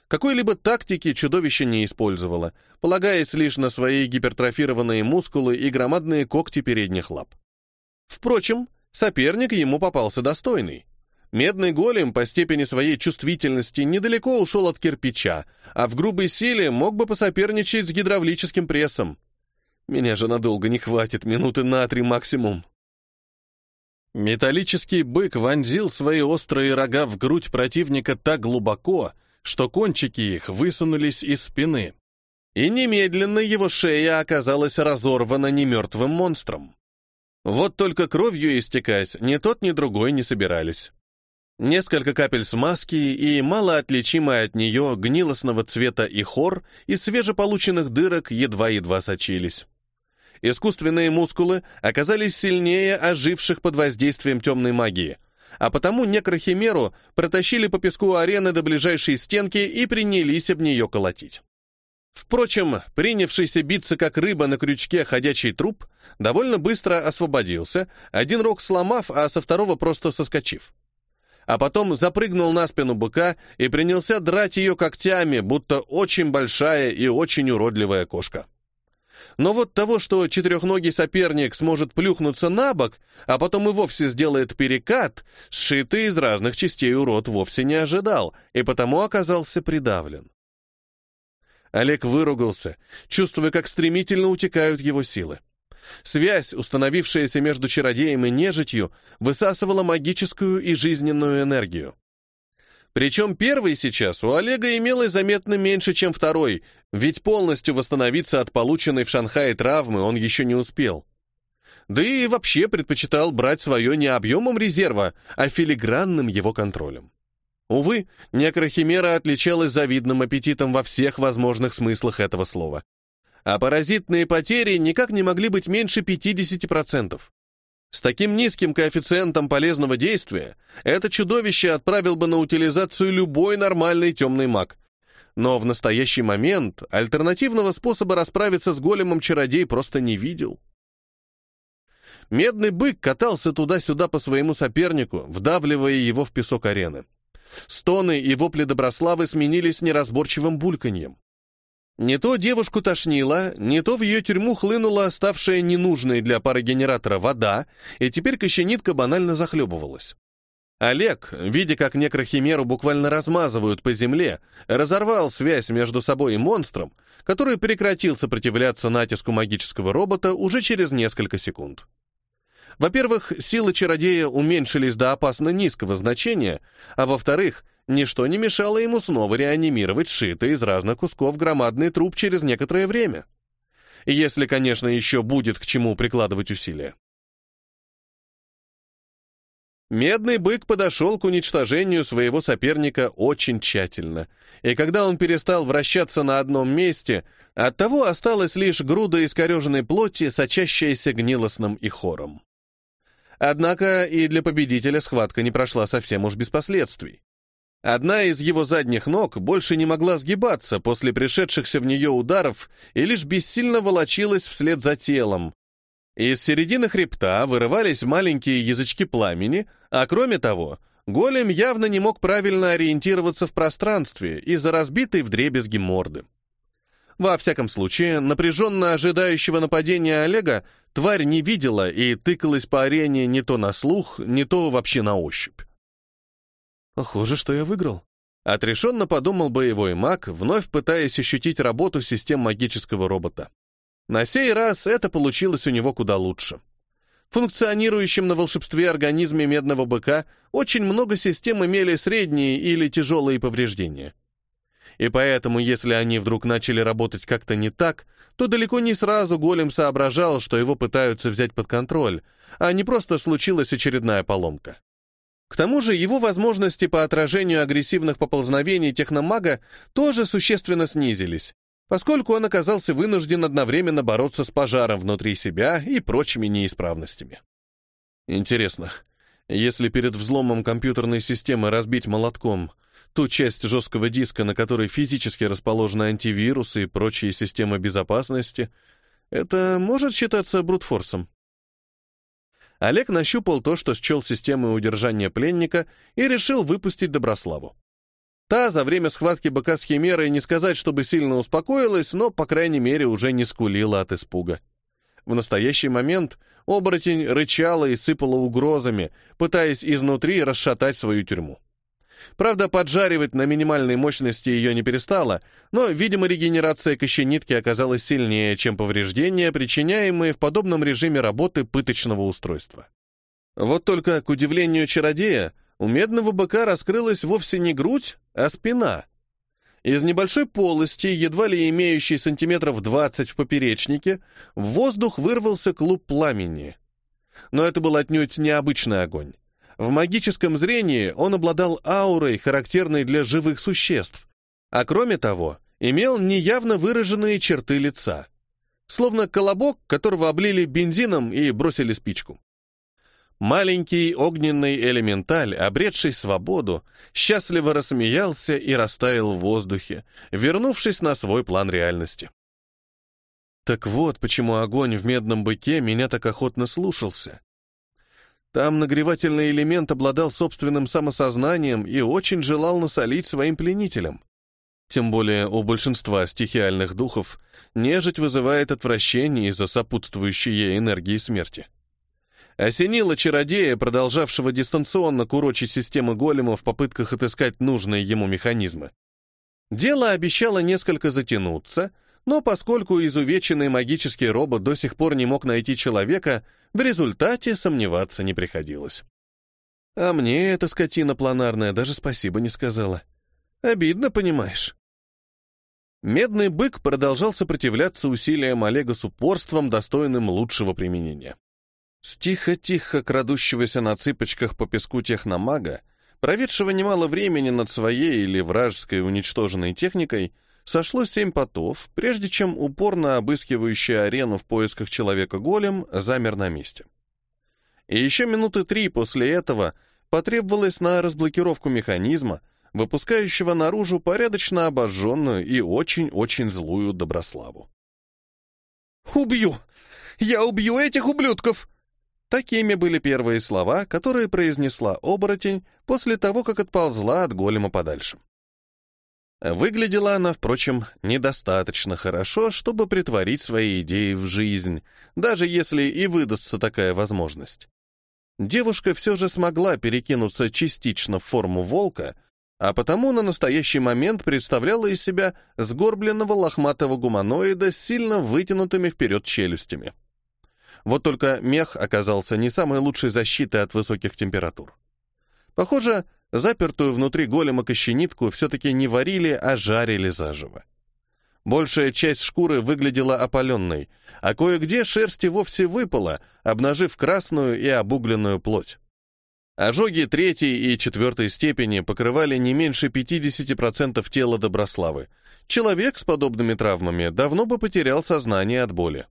[SPEAKER 1] Какой-либо тактики чудовище не использовало, полагаясь лишь на свои гипертрофированные мускулы и громадные когти передних лап. Впрочем, соперник ему попался достойный. Медный голем по степени своей чувствительности недалеко ушел от кирпича, а в грубой силе мог бы посоперничать с гидравлическим прессом. Меня же надолго не хватит, минуты на три максимум. Металлический бык вонзил свои острые рога в грудь противника так глубоко, что кончики их высунулись из спины. И немедленно его шея оказалась разорвана немертвым монстром. Вот только кровью истекать ни тот, ни другой не собирались. Несколько капель смазки и малоотличимая от нее гнилостного цвета и хор из свежеполученных дырок едва-едва сочились. Искусственные мускулы оказались сильнее оживших под воздействием темной магии — а потому некрохимеру протащили по песку арены до ближайшей стенки и принялись об нее колотить. Впрочем, принявшийся биться как рыба на крючке ходячий труп довольно быстро освободился, один рог сломав, а со второго просто соскочив. А потом запрыгнул на спину быка и принялся драть ее когтями, будто очень большая и очень уродливая кошка. Но вот того, что четырехногий соперник сможет плюхнуться на бок, а потом и вовсе сделает перекат, сшитый из разных частей урод вовсе не ожидал, и потому оказался придавлен. Олег выругался, чувствуя, как стремительно утекают его силы. Связь, установившаяся между чародеем и нежитью, высасывала магическую и жизненную энергию. Причем первый сейчас у Олега имелось заметно меньше, чем второй, ведь полностью восстановиться от полученной в Шанхае травмы он еще не успел. Да и вообще предпочитал брать свое не объемом резерва, а филигранным его контролем. Увы, некрохимера отличалась завидным аппетитом во всех возможных смыслах этого слова. А паразитные потери никак не могли быть меньше 50%. С таким низким коэффициентом полезного действия это чудовище отправил бы на утилизацию любой нормальный темный маг. Но в настоящий момент альтернативного способа расправиться с големом чародей просто не видел. Медный бык катался туда-сюда по своему сопернику, вдавливая его в песок арены. Стоны и вопли Доброславы сменились неразборчивым бульканьем. Не то девушку тошнило, не то в ее тюрьму хлынула ставшая ненужной для парогенератора вода, и теперь кощенитка банально захлебывалась. Олег, видя, как некрохимеру буквально размазывают по земле, разорвал связь между собой и монстром, который прекратил сопротивляться натиску магического робота уже через несколько секунд. Во-первых, силы чародея уменьшились до опасно низкого значения, а во-вторых, ничто не мешало ему снова реанимировать сшитый из разных кусков громадный труп через некоторое время. Если, конечно, еще будет к чему прикладывать усилия. Медный бык подошел к уничтожению своего соперника очень тщательно, и когда он перестал вращаться на одном месте, от того осталась лишь груда искореженной плоти, сочащаяся гнилостным и хором. Однако и для победителя схватка не прошла совсем уж без последствий. Одна из его задних ног больше не могла сгибаться после пришедшихся в нее ударов и лишь бессильно волочилась вслед за телом. Из середины хребта вырывались маленькие язычки пламени, а кроме того, голем явно не мог правильно ориентироваться в пространстве из-за разбитой вдребезги морды. Во всяком случае, напряженно ожидающего нападения Олега тварь не видела и тыкалась по арене не то на слух, не то вообще на ощупь. «Похоже, что я выиграл», — отрешенно подумал боевой маг, вновь пытаясь ощутить работу систем магического робота. На сей раз это получилось у него куда лучше. В функционирующем на волшебстве организме медного быка очень много систем имели средние или тяжелые повреждения. И поэтому, если они вдруг начали работать как-то не так, то далеко не сразу голем соображал, что его пытаются взять под контроль, а не просто случилась очередная поломка. К тому же его возможности по отражению агрессивных поползновений техномага тоже существенно снизились, поскольку он оказался вынужден одновременно бороться с пожаром внутри себя и прочими неисправностями. Интересно, если перед взломом компьютерной системы разбить молотком ту часть жесткого диска, на которой физически расположены антивирусы и прочие системы безопасности, это может считаться брутфорсом? Олег нащупал то, что счел системой удержания пленника, и решил выпустить Доброславу. Та за время схватки быка с химерой не сказать, чтобы сильно успокоилась, но, по крайней мере, уже не скулила от испуга. В настоящий момент оборотень рычала и сыпала угрозами, пытаясь изнутри расшатать свою тюрьму. Правда, поджаривать на минимальной мощности ее не перестала, но, видимо, регенерация кощенитки оказалась сильнее, чем повреждения, причиняемые в подобном режиме работы пыточного устройства. Вот только, к удивлению чародея, у медного быка раскрылась вовсе не грудь, а спина. Из небольшой полости, едва ли имеющей сантиметров 20 в поперечнике, в воздух вырвался клуб пламени. Но это был отнюдь необычный огонь. В магическом зрении он обладал аурой, характерной для живых существ, а кроме того, имел неявно выраженные черты лица. Словно колобок, которого облили бензином и бросили спичку. Маленький огненный элементаль, обретший свободу, счастливо рассмеялся и растаял в воздухе, вернувшись на свой план реальности. Так вот, почему огонь в медном быке меня так охотно слушался. Там нагревательный элемент обладал собственным самосознанием и очень желал насолить своим пленителям. Тем более у большинства стихиальных духов нежить вызывает отвращение из-за сопутствующей ей энергии смерти осенило чародея, продолжавшего дистанционно курочить системы голема в попытках отыскать нужные ему механизмы. Дело обещало несколько затянуться, но поскольку изувеченный магический робот до сих пор не мог найти человека, в результате сомневаться не приходилось. А мне эта скотина планарная даже спасибо не сказала. Обидно, понимаешь. Медный бык продолжал сопротивляться усилиям Олега с упорством, достойным лучшего применения. С тихо-тихо крадущегося на цыпочках по песку техномага, проведшего немало времени над своей или вражеской уничтоженной техникой, сошло семь потов, прежде чем упорно обыскивающий арену в поисках человека-голем замер на месте. И еще минуты три после этого потребовалось на разблокировку механизма, выпускающего наружу порядочно обожженную и очень-очень злую Доброславу. «Убью! Я убью этих ублюдков!» Такими были первые слова, которые произнесла оборотень после того, как отползла от голема подальше. Выглядела она, впрочем, недостаточно хорошо, чтобы притворить свои идеи в жизнь, даже если и выдастся такая возможность. Девушка все же смогла перекинуться частично в форму волка, а потому на настоящий момент представляла из себя сгорбленного лохматого гуманоида с сильно вытянутыми вперед челюстями. Вот только мех оказался не самой лучшей защитой от высоких температур. Похоже, запертую внутри голема кощенитку все-таки не варили, а жарили заживо. Большая часть шкуры выглядела опаленной, а кое-где шерсти вовсе выпала, обнажив красную и обугленную плоть. Ожоги третьей и четвертой степени покрывали не меньше 50% тела Доброславы. Человек с подобными травмами давно бы потерял сознание от боли.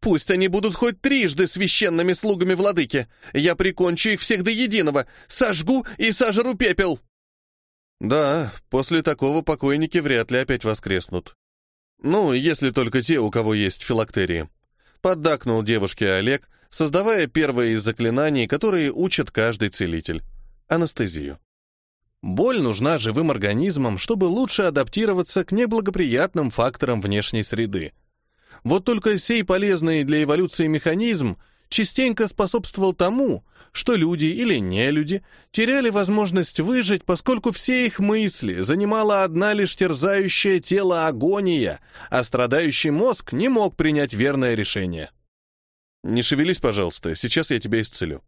[SPEAKER 1] Пусть они будут хоть трижды священными слугами владыки. Я прикончу их всех до единого, сожгу и сожру пепел. Да, после такого покойники вряд ли опять воскреснут. Ну, если только те, у кого есть филактерии. Поддакнул девушке Олег, создавая первое из заклинаний, которые учат каждый целитель — анестезию. Боль нужна живым организмам, чтобы лучше адаптироваться к неблагоприятным факторам внешней среды. Вот только сей полезный для эволюции механизм частенько способствовал тому, что люди или не люди теряли возможность выжить, поскольку все их мысли занимала одна лишь терзающая тело агония, а страдающий мозг не мог принять верное решение. «Не шевелись, пожалуйста, сейчас я тебя исцелю.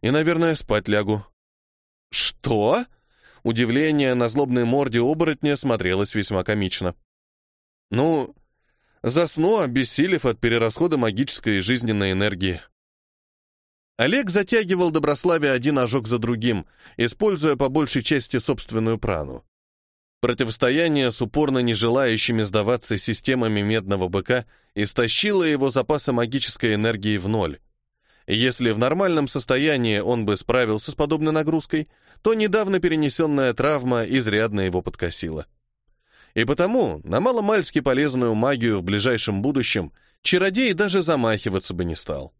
[SPEAKER 1] И, наверное, спать лягу». «Что?» Удивление на злобной морде оборотня смотрелось весьма комично. «Ну, засну, обессилев от перерасхода магической и жизненной энергии». Олег затягивал Доброславе один ожог за другим, используя по большей части собственную прану. Противостояние с упорно не желающими сдаваться системами медного быка истощило его запасы магической энергии в ноль. Если в нормальном состоянии он бы справился с подобной нагрузкой, то недавно перенесенная травма изрядно его подкосила. И потому на маломальски полезную магию в ближайшем будущем чародей даже замахиваться бы не стал.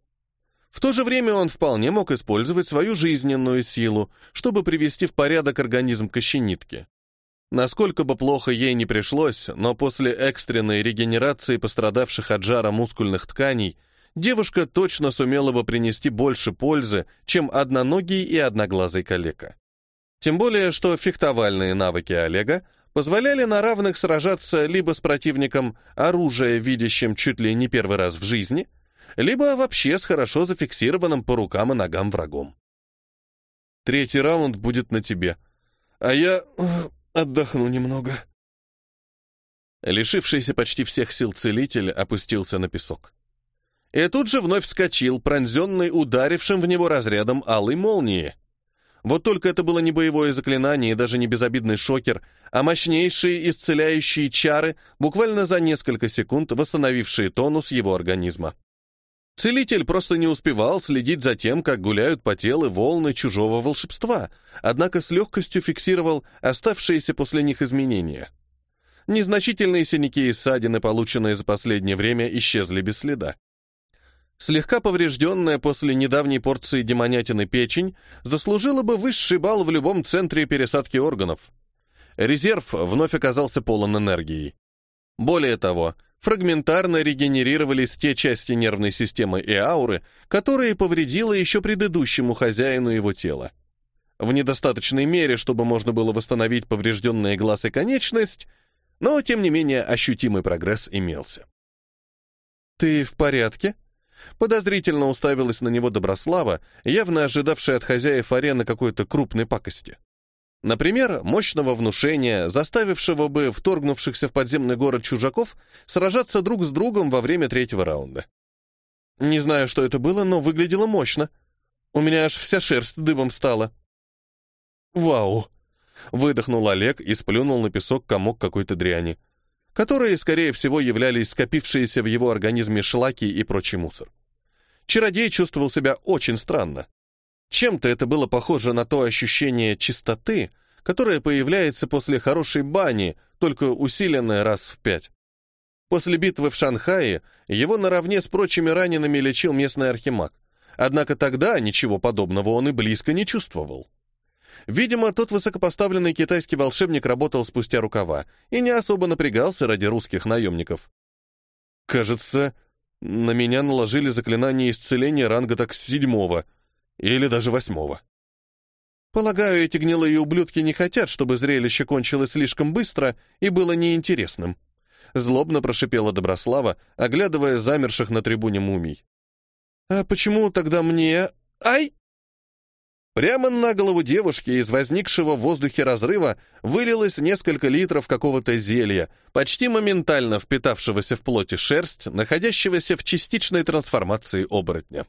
[SPEAKER 1] В то же время он вполне мог использовать свою жизненную силу, чтобы привести в порядок организм кощенитки. Насколько бы плохо ей не пришлось, но после экстренной регенерации пострадавших от жара мускульных тканей девушка точно сумела бы принести больше пользы, чем одноногий и одноглазый калека. Тем более, что фехтовальные навыки Олега позволяли на равных сражаться либо с противником, оружие видящим чуть ли не первый раз в жизни, либо вообще с хорошо зафиксированным по рукам и ногам врагом. Третий раунд будет на тебе, а я э, отдохну немного. Лишившийся почти всех сил целитель опустился на песок. И тут же вновь вскочил, пронзенный ударившим в него разрядом алой молнии. Вот только это было не боевое заклинание и даже не безобидный шокер, а мощнейшие исцеляющие чары, буквально за несколько секунд восстановившие тонус его организма. Целитель просто не успевал следить за тем, как гуляют по телу волны чужого волшебства, однако с легкостью фиксировал оставшиеся после них изменения. Незначительные синяки и ссадины, полученные за последнее время, исчезли без следа. Слегка поврежденная после недавней порции демонятины печень заслужила бы высший балл в любом центре пересадки органов. Резерв вновь оказался полон энергии. Более того, фрагментарно регенерировались те части нервной системы и ауры, которые повредило еще предыдущему хозяину его тела. В недостаточной мере, чтобы можно было восстановить поврежденные глаз и конечность, но, тем не менее, ощутимый прогресс имелся. «Ты в порядке?» Подозрительно уставилась на него Доброслава, явно ожидавшая от хозяев арены какой-то крупной пакости. Например, мощного внушения, заставившего бы вторгнувшихся в подземный город чужаков сражаться друг с другом во время третьего раунда. Не знаю, что это было, но выглядело мощно. У меня аж вся шерсть дыбом стала. «Вау!» — выдохнул Олег и сплюнул на песок комок какой-то дряни которые, скорее всего, являлись скопившиеся в его организме шлаки и прочий мусор. Чародей чувствовал себя очень странно. Чем-то это было похоже на то ощущение чистоты, которое появляется после хорошей бани, только усиленное раз в пять. После битвы в Шанхае его наравне с прочими ранеными лечил местный архимаг. Однако тогда ничего подобного он и близко не чувствовал. Видимо, тот высокопоставленный китайский волшебник работал спустя рукава и не особо напрягался ради русских наемников. Кажется, на меня наложили заклинание исцеления ранга так седьмого или даже восьмого. Полагаю, эти гнилые ублюдки не хотят, чтобы зрелище кончилось слишком быстро и было неинтересным. Злобно прошипела Доброслава, оглядывая замерших на трибуне мумий. «А почему тогда мне... Ай!» Прямо на голову девушки из возникшего в воздухе разрыва вылилось несколько литров какого-то зелья, почти моментально впитавшегося в плоти шерсть, находящегося в частичной трансформации оборотня.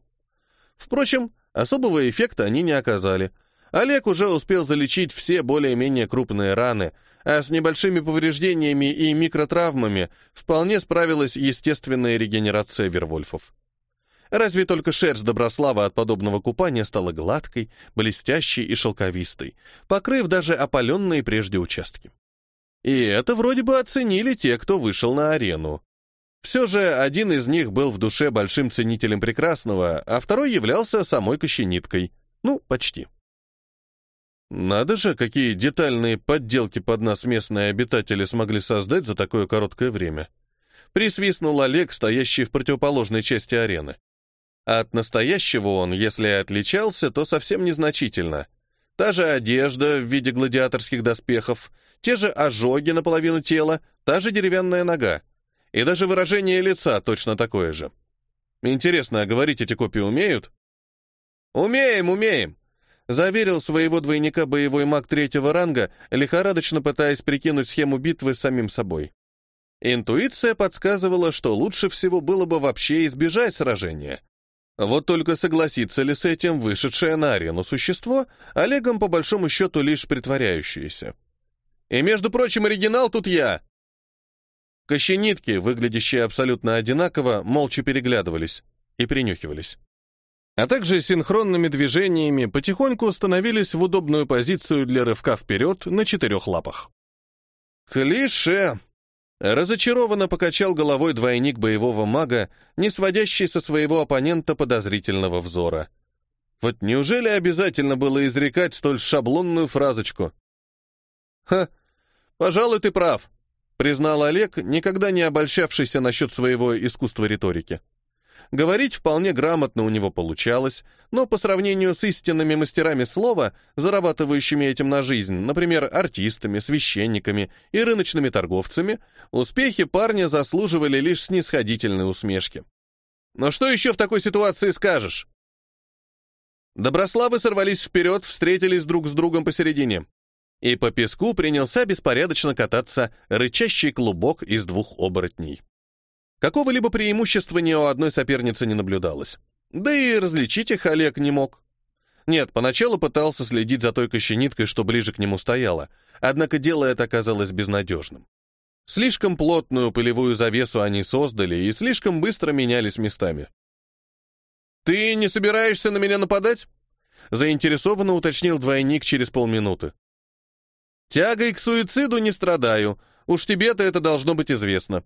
[SPEAKER 1] Впрочем, особого эффекта они не оказали. Олег уже успел залечить все более-менее крупные раны, а с небольшими повреждениями и микротравмами вполне справилась естественная регенерация вервольфов. Разве только шерсть Доброслава от подобного купания стала гладкой, блестящей и шелковистой, покрыв даже опаленные прежде участки. И это вроде бы оценили те, кто вышел на арену. Все же один из них был в душе большим ценителем прекрасного, а второй являлся самой кощениткой. Ну, почти. Надо же, какие детальные подделки под нас местные обитатели смогли создать за такое короткое время. Присвистнул Олег, стоящий в противоположной части арены. От настоящего он, если и отличался, то совсем незначительно. Та же одежда в виде гладиаторских доспехов, те же ожоги наполовину тела, та же деревянная нога. И даже выражение лица точно такое же. Интересно, а говорить эти копии умеют? «Умеем, умеем!» Заверил своего двойника боевой маг третьего ранга, лихорадочно пытаясь прикинуть схему битвы с самим собой. Интуиция подсказывала, что лучше всего было бы вообще избежать сражения. Вот только согласится ли с этим вышедшее на арену существо, Олегом по большому счету лишь притворяющееся. И, между прочим, оригинал тут я. Кощенитки, выглядящие абсолютно одинаково, молча переглядывались и принюхивались. А также синхронными движениями потихоньку становились в удобную позицию для рывка вперед на четырех лапах. «Клише!» Разочарованно покачал головой двойник боевого мага, не сводящий со своего оппонента подозрительного взора. Вот неужели обязательно было изрекать столь шаблонную фразочку? «Ха, пожалуй, ты прав», признал Олег, никогда не обольщавшийся насчет своего искусства риторики. Говорить вполне грамотно у него получалось, но по сравнению с истинными мастерами слова, зарабатывающими этим на жизнь, например, артистами, священниками и рыночными торговцами, успехи парня заслуживали лишь снисходительной усмешки. Но что еще в такой ситуации скажешь? Доброславы сорвались вперед, встретились друг с другом посередине и по песку принялся беспорядочно кататься рычащий клубок из двух оборотней. Какого-либо преимущества ни у одной соперницы не наблюдалось. Да и различить их Олег не мог. Нет, поначалу пытался следить за той кощениткой, что ближе к нему стояла, однако дело это оказалось безнадежным. Слишком плотную пылевую завесу они создали и слишком быстро менялись местами. «Ты не собираешься на меня нападать?» заинтересованно уточнил двойник через полминуты. Тягой к суициду не страдаю. Уж тебе-то это должно быть известно.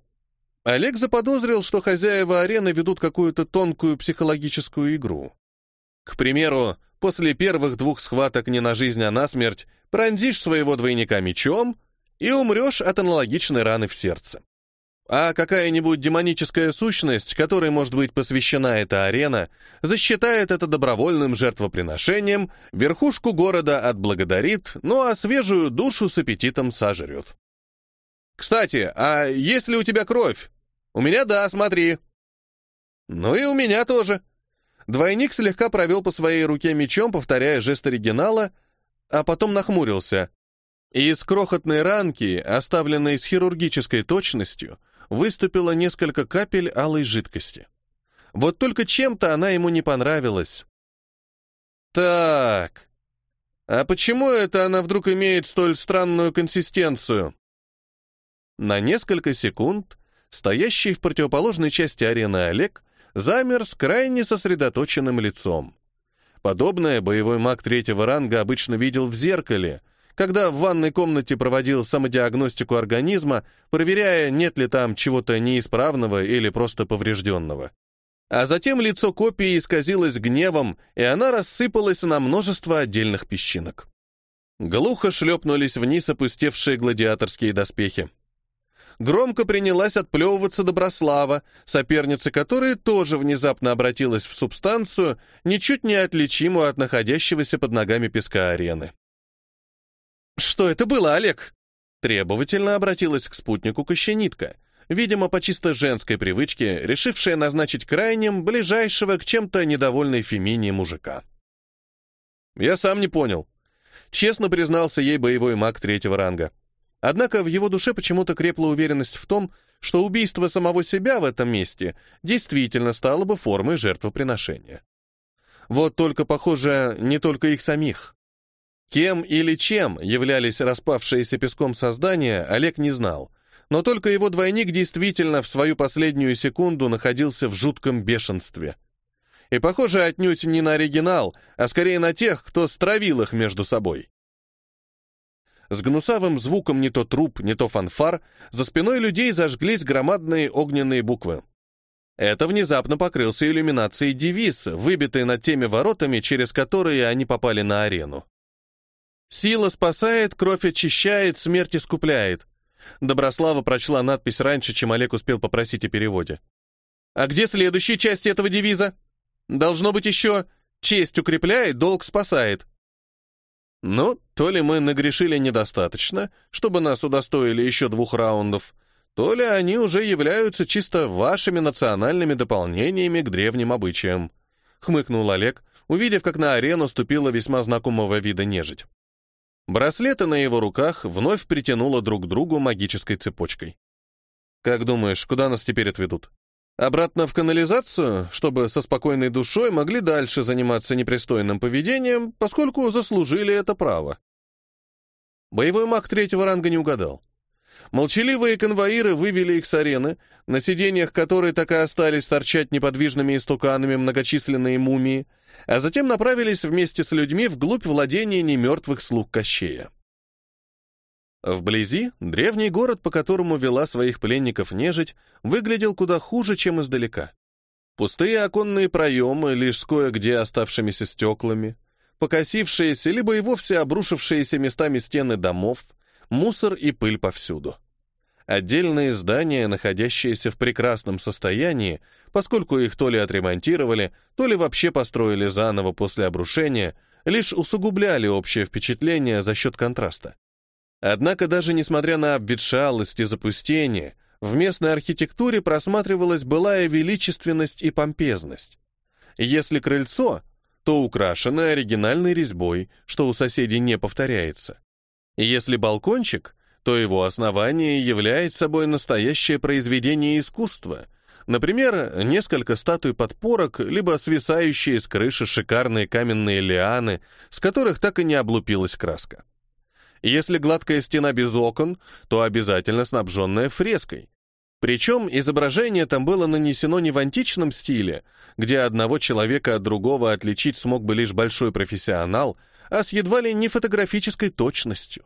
[SPEAKER 1] Олег заподозрил, что хозяева арены ведут какую-то тонкую психологическую игру. К примеру, после первых двух схваток не на жизнь, а на смерть пронзишь своего двойника мечом и умрешь от аналогичной раны в сердце. А какая-нибудь демоническая сущность, которой может быть посвящена эта арена, засчитает это добровольным жертвоприношением, верхушку города отблагодарит, ну а свежую душу с аппетитом сожрет. «Кстати, а есть ли у тебя кровь?» «У меня да, смотри». «Ну и у меня тоже». Двойник слегка провел по своей руке мечом, повторяя жест оригинала, а потом нахмурился. Из крохотной ранки, оставленной с хирургической точностью, выступило несколько капель алой жидкости. Вот только чем-то она ему не понравилась. Так, а почему это она вдруг имеет столь странную консистенцию? На несколько секунд стоящий в противоположной части арены Олег замер с крайне сосредоточенным лицом. Подобное боевой маг третьего ранга обычно видел в зеркале — когда в ванной комнате проводил самодиагностику организма, проверяя, нет ли там чего-то неисправного или просто поврежденного. А затем лицо копии исказилось гневом, и она рассыпалась на множество отдельных песчинок. Глухо шлепнулись вниз опустевшие гладиаторские доспехи. Громко принялась отплевываться Доброслава, соперница которой тоже внезапно обратилась в субстанцию, ничуть не отличимую от находящегося под ногами песка арены. «Что это было, Олег?» Требовательно обратилась к спутнику Кощенитка, видимо, по чисто женской привычке, решившая назначить крайним ближайшего к чем-то недовольной Феминии мужика. «Я сам не понял», — честно признался ей боевой маг третьего ранга. Однако в его душе почему-то крепла уверенность в том, что убийство самого себя в этом месте действительно стало бы формой жертвоприношения. Вот только, похоже, не только их самих. Кем или чем являлись распавшиеся песком создания, Олег не знал, но только его двойник действительно в свою последнюю секунду находился в жутком бешенстве. И, похоже, отнюдь не на оригинал, а скорее на тех, кто стравил их между собой. С гнусавым звуком не то труп, не то фанфар, за спиной людей зажглись громадные огненные буквы. Это внезапно покрылся иллюминацией девиз, выбитый над теми воротами, через которые они попали на арену. «Сила спасает, кровь очищает, смерть искупляет». Доброслава прочла надпись раньше, чем Олег успел попросить о переводе. «А где следующая часть этого девиза? Должно быть еще «Честь укрепляет, долг спасает». Ну, то ли мы нагрешили недостаточно, чтобы нас удостоили еще двух раундов, то ли они уже являются чисто вашими национальными дополнениями к древним обычаям. Хмыкнул Олег, увидев, как на арену ступила весьма знакомого вида нежить. Браслеты на его руках вновь притянуло друг к другу магической цепочкой. «Как думаешь, куда нас теперь отведут? Обратно в канализацию, чтобы со спокойной душой могли дальше заниматься непристойным поведением, поскольку заслужили это право?» Боевой маг третьего ранга не угадал. Молчаливые конвоиры вывели их с арены, на сиденьях которой так и остались торчать неподвижными истуканами многочисленные мумии, а затем направились вместе с людьми вглубь владения немертвых слуг Кощея. Вблизи древний город, по которому вела своих пленников нежить, выглядел куда хуже, чем издалека. Пустые оконные проемы, лишь с кое-где оставшимися стеклами, покосившиеся, либо и вовсе обрушившиеся местами стены домов, мусор и пыль повсюду. Отдельные здания, находящиеся в прекрасном состоянии, поскольку их то ли отремонтировали, то ли вообще построили заново после обрушения, лишь усугубляли общее впечатление за счет контраста. Однако даже несмотря на обветшалость и запустение, в местной архитектуре просматривалась былая величественность и помпезность. Если крыльцо, то украшено оригинальной резьбой, что у соседей не повторяется. Если балкончик, то его основание является собой настоящее произведение искусства. Например, несколько статуй подпорок, либо свисающие с крыши шикарные каменные лианы, с которых так и не облупилась краска. Если гладкая стена без окон, то обязательно снабженная фреской. Причем изображение там было нанесено не в античном стиле, где одного человека от другого отличить смог бы лишь большой профессионал, а с едва ли не фотографической точностью.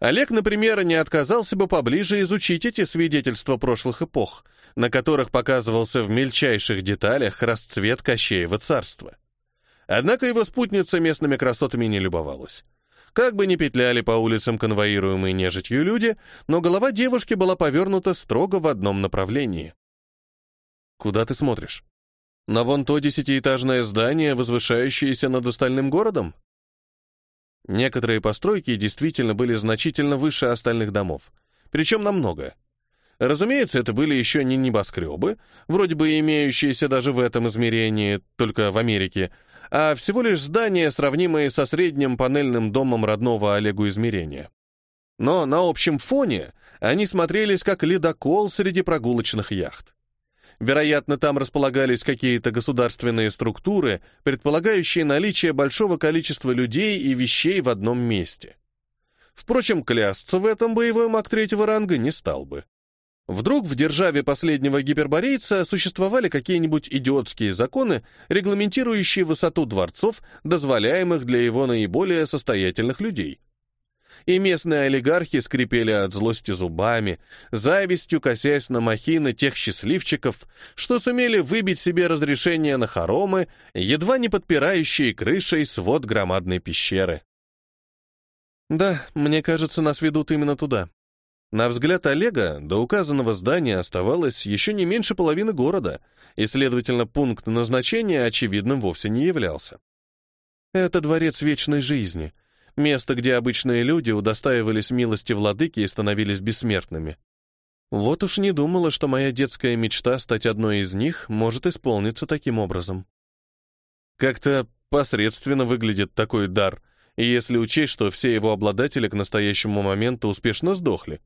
[SPEAKER 1] Олег, например, не отказался бы поближе изучить эти свидетельства прошлых эпох, на которых показывался в мельчайших деталях расцвет Кощеева царства. Однако его спутница местными красотами не любовалась. Как бы ни петляли по улицам конвоируемые нежитью люди, но голова девушки была повернута строго в одном направлении. «Куда ты смотришь? На вон то десятиэтажное здание, возвышающееся над остальным городом?» Некоторые постройки действительно были значительно выше остальных домов, причем намного. Разумеется, это были еще не небоскребы, вроде бы имеющиеся даже в этом измерении, только в Америке, а всего лишь здания, сравнимые со средним панельным домом родного Олегу измерения. Но на общем фоне они смотрелись как ледокол среди прогулочных яхт. Вероятно, там располагались какие-то государственные структуры, предполагающие наличие большого количества людей и вещей в одном месте. Впрочем, клясться в этом боевой маг третьего ранга не стал бы. Вдруг в державе последнего гиперборейца существовали какие-нибудь идиотские законы, регламентирующие высоту дворцов, дозволяемых для его наиболее состоятельных людей и местные олигархи скрипели от злости зубами, завистью косясь на махины тех счастливчиков, что сумели выбить себе разрешение на хоромы, едва не подпирающие крышей свод громадной пещеры. Да, мне кажется, нас ведут именно туда. На взгляд Олега до указанного здания оставалось еще не меньше половины города, и, следовательно, пункт назначения очевидным вовсе не являлся. Это дворец вечной жизни — Место, где обычные люди удостаивались милости владыки и становились бессмертными. Вот уж не думала, что моя детская мечта стать одной из них может исполниться таким образом. Как-то посредственно выглядит такой дар, если учесть, что все его обладатели к настоящему моменту успешно сдохли.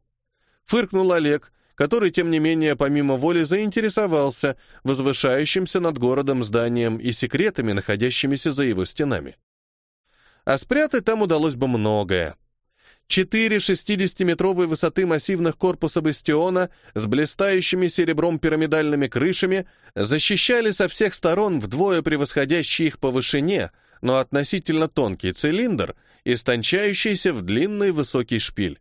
[SPEAKER 1] Фыркнул Олег, который, тем не менее, помимо воли заинтересовался возвышающимся над городом зданием и секретами, находящимися за его стенами а спрятать там удалось бы многое. Четыре 60-метровой высоты массивных корпуса бастиона с блистающими серебром пирамидальными крышами защищали со всех сторон вдвое превосходящий их по вышине, но относительно тонкий цилиндр, истончающийся в длинный высокий шпиль.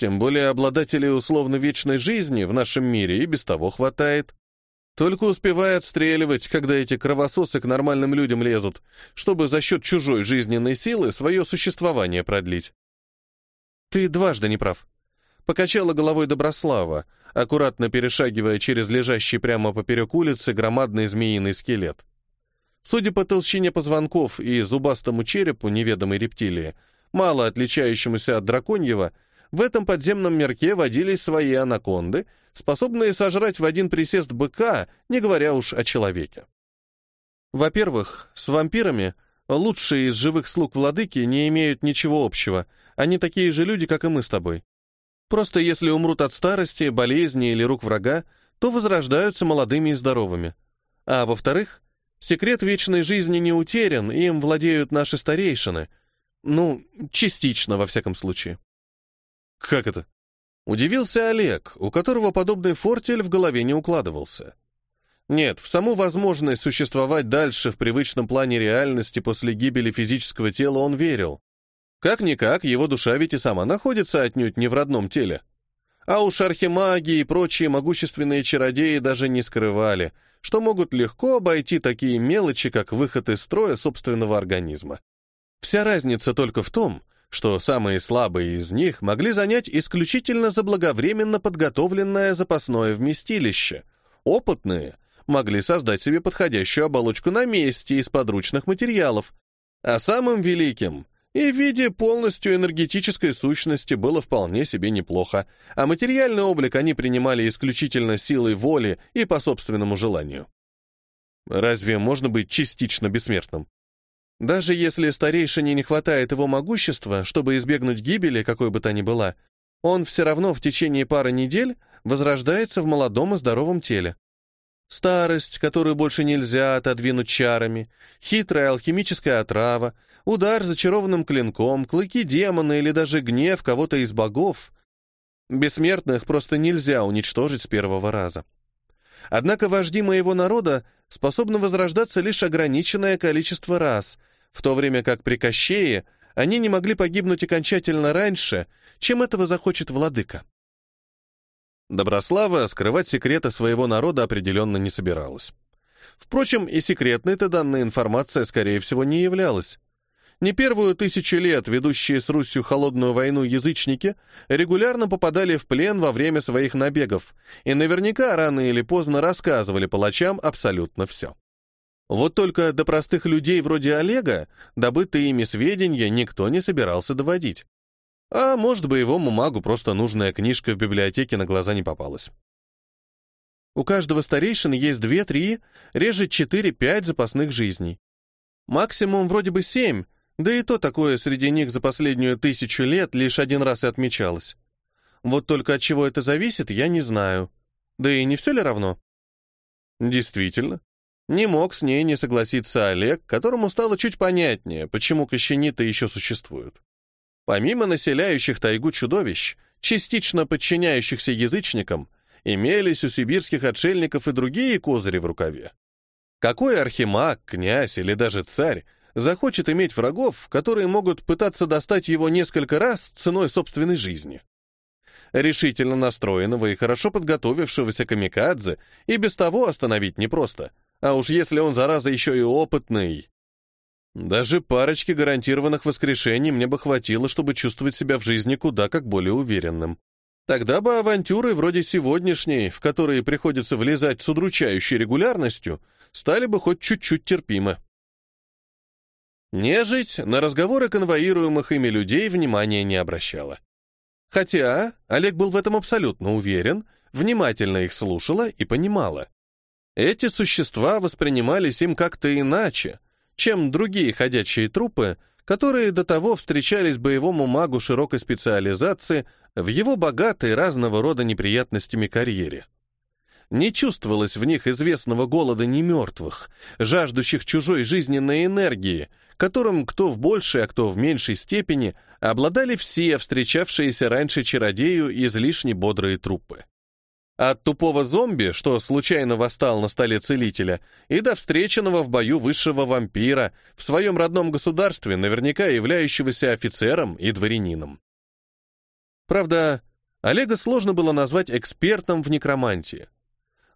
[SPEAKER 1] Тем более обладателей условно-вечной жизни в нашем мире и без того хватает. Только успевай отстреливать, когда эти кровососы к нормальным людям лезут, чтобы за счет чужой жизненной силы свое существование продлить. Ты дважды не прав. Покачала головой Доброслава, аккуратно перешагивая через лежащий прямо поперек улицы громадный змеиный скелет. Судя по толщине позвонков и зубастому черепу неведомой рептилии, мало отличающемуся от драконьего, в этом подземном мирке водились свои анаконды, способные сожрать в один присест быка, не говоря уж о человеке. Во-первых, с вампирами лучшие из живых слуг владыки не имеют ничего общего, они такие же люди, как и мы с тобой. Просто если умрут от старости, болезни или рук врага, то возрождаются молодыми и здоровыми. А во-вторых, секрет вечной жизни не утерян, им владеют наши старейшины. Ну, частично, во всяком случае. «Как это?» Удивился Олег, у которого подобный фортель в голове не укладывался. Нет, в саму возможность существовать дальше в привычном плане реальности после гибели физического тела он верил. Как-никак, его душа ведь и сама находится отнюдь не в родном теле. А уж архимаги и прочие могущественные чародеи даже не скрывали, что могут легко обойти такие мелочи, как выход из строя собственного организма. Вся разница только в том, что самые слабые из них могли занять исключительно заблаговременно подготовленное запасное вместилище. Опытные могли создать себе подходящую оболочку на месте из подручных материалов. А самым великим и в виде полностью энергетической сущности было вполне себе неплохо, а материальный облик они принимали исключительно силой воли и по собственному желанию. Разве можно быть частично бессмертным? Даже если старейшине не хватает его могущества, чтобы избегнуть гибели, какой бы то ни была, он все равно в течение пары недель возрождается в молодом и здоровом теле. Старость, которую больше нельзя отодвинуть чарами, хитрая алхимическая отрава, удар зачарованным клинком, клыки демона или даже гнев кого-то из богов. Бессмертных просто нельзя уничтожить с первого раза. Однако вожди моего народа способны возрождаться лишь ограниченное количество раз — в то время как при Кощее они не могли погибнуть окончательно раньше, чем этого захочет владыка. Доброслава скрывать секреты своего народа определенно не собиралась. Впрочем, и секретной-то данная информация, скорее всего, не являлась. Не первую тысячу лет ведущие с Русью холодную войну язычники регулярно попадали в плен во время своих набегов и наверняка рано или поздно рассказывали палачам абсолютно все. Вот только до простых людей вроде Олега добытые ими сведения никто не собирался доводить. А может, боевому магу просто нужная книжка в библиотеке на глаза не попалась. У каждого старейшины есть две-три, реже четыре-пять запасных жизней. Максимум вроде бы семь, да и то такое среди них за последнюю тысячу лет лишь один раз и отмечалось. Вот только от чего это зависит, я не знаю. Да и не все ли равно? Действительно, не мог с ней не согласиться Олег, которому стало чуть понятнее, почему кощениты еще существуют. Помимо населяющих тайгу чудовищ, частично подчиняющихся язычникам, имелись у сибирских отшельников и другие козыри в рукаве. Какой архимаг, князь или даже царь захочет иметь врагов, которые могут пытаться достать его несколько раз ценой собственной жизни? Решительно настроенного и хорошо подготовившегося камикадзе и без того остановить непросто — а уж если он, зараза, еще и опытный. Даже парочки гарантированных воскрешений мне бы хватило, чтобы чувствовать себя в жизни куда как более уверенным. Тогда бы авантюры вроде сегодняшней, в которые приходится влезать с удручающей регулярностью, стали бы хоть чуть-чуть терпимы. Нежить на разговоры конвоируемых ими людей внимания не обращала. Хотя Олег был в этом абсолютно уверен, внимательно их слушала и понимала. Эти существа воспринимались им как-то иначе, чем другие ходячие трупы, которые до того встречались боевому магу широкой специализации в его богатой разного рода неприятностями карьере. Не чувствовалось в них известного голода немертвых, жаждущих чужой жизненной энергии, которым кто в большей, а кто в меньшей степени обладали все встречавшиеся раньше чародею излишне бодрые трупы. От тупого зомби, что случайно восстал на столе целителя, и до встреченного в бою высшего вампира, в своем родном государстве, наверняка являющегося офицером и дворянином. Правда, Олега сложно было назвать экспертом в некромантии.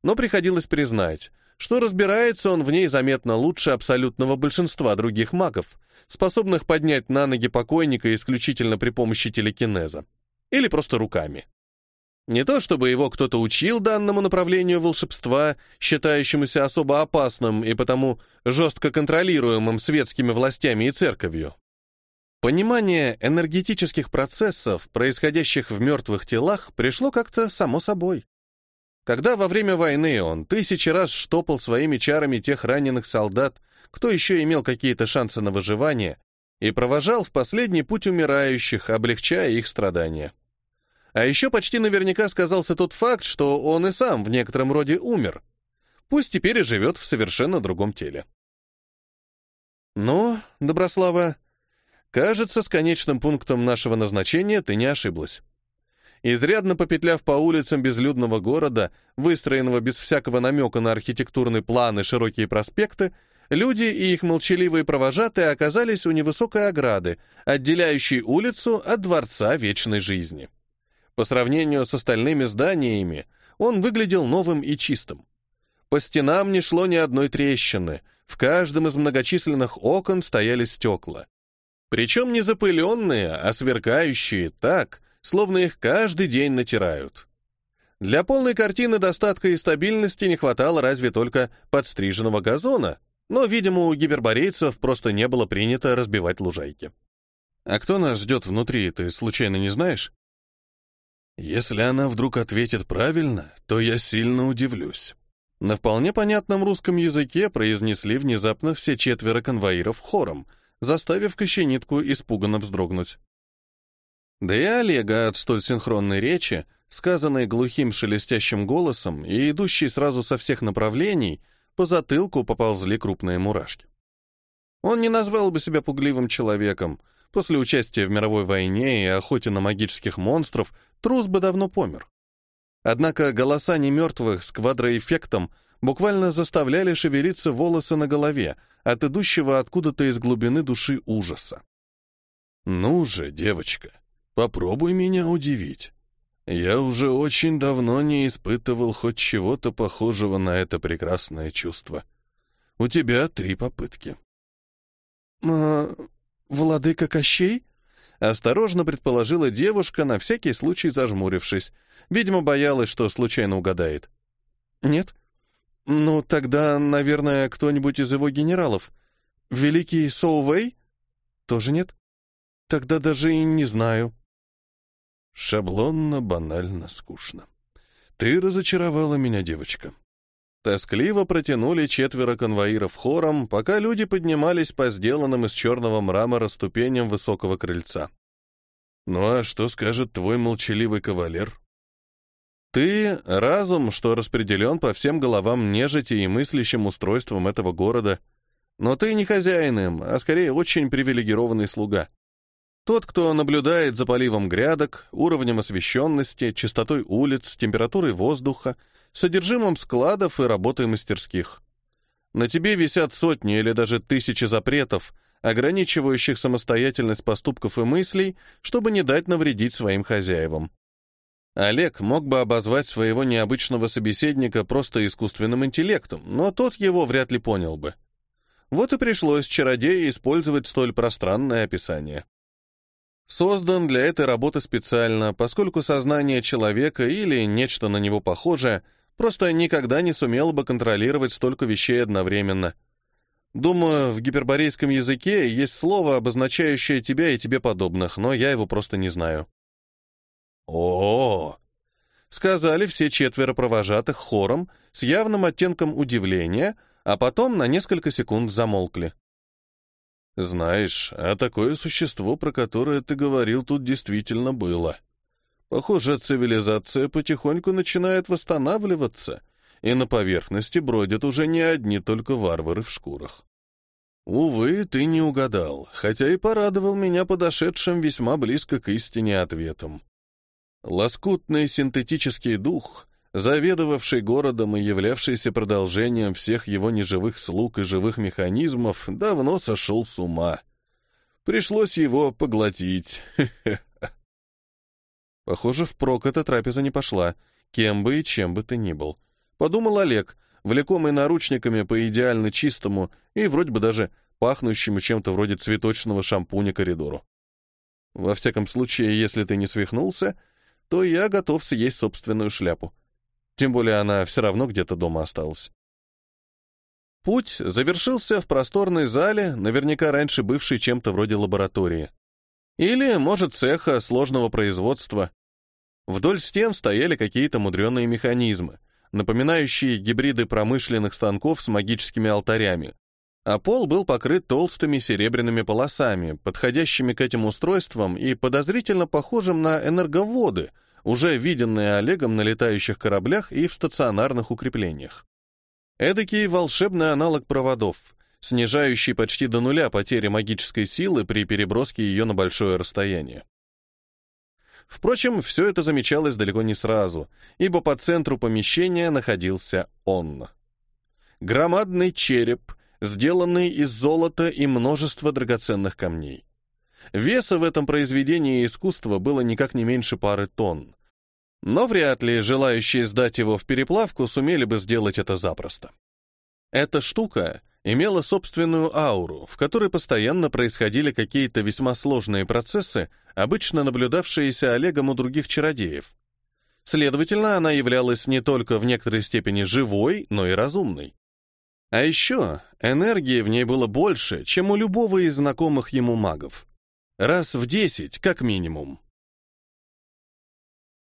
[SPEAKER 1] Но приходилось признать, что разбирается он в ней заметно лучше абсолютного большинства других магов, способных поднять на ноги покойника исключительно при помощи телекинеза. Или просто руками. Не то чтобы его кто-то учил данному направлению волшебства, считающемуся особо опасным и потому жестко контролируемым светскими властями и церковью. Понимание энергетических процессов, происходящих в мертвых телах, пришло как-то само собой. Когда во время войны он тысячи раз штопал своими чарами тех раненых солдат, кто еще имел какие-то шансы на выживание, и провожал в последний путь умирающих, облегчая их страдания. А еще почти наверняка сказался тот факт, что он и сам в некотором роде умер. Пусть теперь и живет в совершенно другом теле. Но, Доброслава, кажется, с конечным пунктом нашего назначения ты не ошиблась. Изрядно попетляв по улицам безлюдного города, выстроенного без всякого намека на архитектурный план и широкие проспекты, люди и их молчаливые провожатые оказались у невысокой ограды, отделяющей улицу от Дворца Вечной Жизни. По сравнению с остальными зданиями, он выглядел новым и чистым. По стенам не шло ни одной трещины, в каждом из многочисленных окон стояли стекла. Причем не запыленные, а сверкающие так, словно их каждый день натирают. Для полной картины достатка и стабильности не хватало разве только подстриженного газона, но, видимо, у гиперборейцев просто не было принято разбивать лужайки. «А кто нас ждет внутри, ты случайно не знаешь?» Если она вдруг ответит правильно, то я сильно удивлюсь. На вполне понятном русском языке произнесли внезапно все четверо конвоиров хором, заставив кощенитку испуганно вздрогнуть. Да и Олега от столь синхронной речи, сказанной глухим шелестящим голосом и идущей сразу со всех направлений, по затылку поползли крупные мурашки. Он не назвал бы себя пугливым человеком, После участия в мировой войне и охоте на магических монстров трус бы давно помер. Однако голоса немертвых с квадроэффектом буквально заставляли шевелиться волосы на голове от идущего откуда-то из глубины души ужаса. «Ну же, девочка, попробуй меня удивить. Я уже очень давно не испытывал хоть чего-то похожего на это прекрасное чувство. У тебя три попытки».
[SPEAKER 2] «А, «Владыка Кощей?» — осторожно предположила девушка, на всякий случай зажмурившись. Видимо, боялась, что случайно угадает. «Нет? Ну, тогда, наверное, кто-нибудь из его генералов. Великий Соувей? Тоже нет? Тогда даже и не знаю».
[SPEAKER 1] Шаблонно, банально, скучно. «Ты разочаровала меня, девочка. Тоскливо протянули четверо конвоиров хором, пока люди поднимались по сделанным из черного мрамора ступеням высокого крыльца. «Ну а что скажет твой молчаливый кавалер?» «Ты — разум, что распределен по всем головам нежити и мыслящим устройством этого города. Но ты не хозяин им, а скорее очень привилегированный слуга. Тот, кто наблюдает за поливом грядок, уровнем освещенности, частотой улиц, температурой воздуха — содержимым складов и работой мастерских. На тебе висят сотни или даже тысячи запретов, ограничивающих самостоятельность поступков и мыслей, чтобы не дать навредить своим хозяевам. Олег мог бы обозвать своего необычного собеседника просто искусственным интеллектом, но тот его вряд ли понял бы. Вот и пришлось чародею использовать столь пространное описание. Создан для этой работы специально, поскольку сознание человека или нечто на него похожее Просто никогда не сумела бы контролировать столько вещей одновременно. Думаю, в гиперборейском языке есть слово, обозначающее тебя и тебе подобных, но я его просто не знаю. О, -о, -о, сказали все четверо провожатых хором с явным оттенком удивления, а потом на несколько секунд замолкли. Знаешь, а такое существо, про которое ты говорил, тут действительно было. Похоже, цивилизация потихоньку начинает восстанавливаться, и на поверхности бродят уже не одни только варвары в шкурах. Увы, ты не угадал, хотя и порадовал меня подошедшим весьма близко к истине ответом. Лоскутный синтетический дух, заведовавший городом и являвшийся продолжением всех его неживых слуг и живых механизмов, давно сошел с ума. Пришлось его поглотить.
[SPEAKER 2] Похоже, впрок эта трапеза не пошла, кем бы и чем бы ты ни был. Подумал Олег, влекомый наручниками по идеально чистому и вроде бы даже пахнущему чем-то вроде цветочного шампуня коридору. Во всяком случае, если ты не свихнулся, то я готов съесть собственную шляпу. Тем более она все равно где-то дома осталась. Путь завершился в просторной зале, наверняка раньше бывшей чем-то вроде лаборатории. Или, может, цеха сложного производства. Вдоль стен стояли какие-то мудреные механизмы, напоминающие гибриды промышленных станков с магическими алтарями, а пол был покрыт толстыми серебряными полосами, подходящими к этим устройствам и подозрительно похожим на энерговоды, уже виденные Олегом на летающих кораблях и в стационарных укреплениях. Эдакий волшебный аналог проводов, снижающий почти до нуля потери магической силы при переброске ее на большое расстояние. Впрочем, все это замечалось далеко не сразу, ибо по центру помещения находился он. Громадный череп — сделанный из золота и множества драгоценных камней. Веса в этом произведении искусства было никак не меньше пары тонн. Но вряд ли желающие сдать его в переплавку сумели бы сделать это запросто. Эта штука имела собственную ауру, в которой постоянно происходили какие-то весьма сложные процессы, обычно наблюдавшиеся Олегом у других чародеев. Следовательно, она являлась не только в некоторой степени живой, но и разумной. А еще энергии в ней было больше, чем у любого из знакомых ему магов. Раз в десять, как минимум.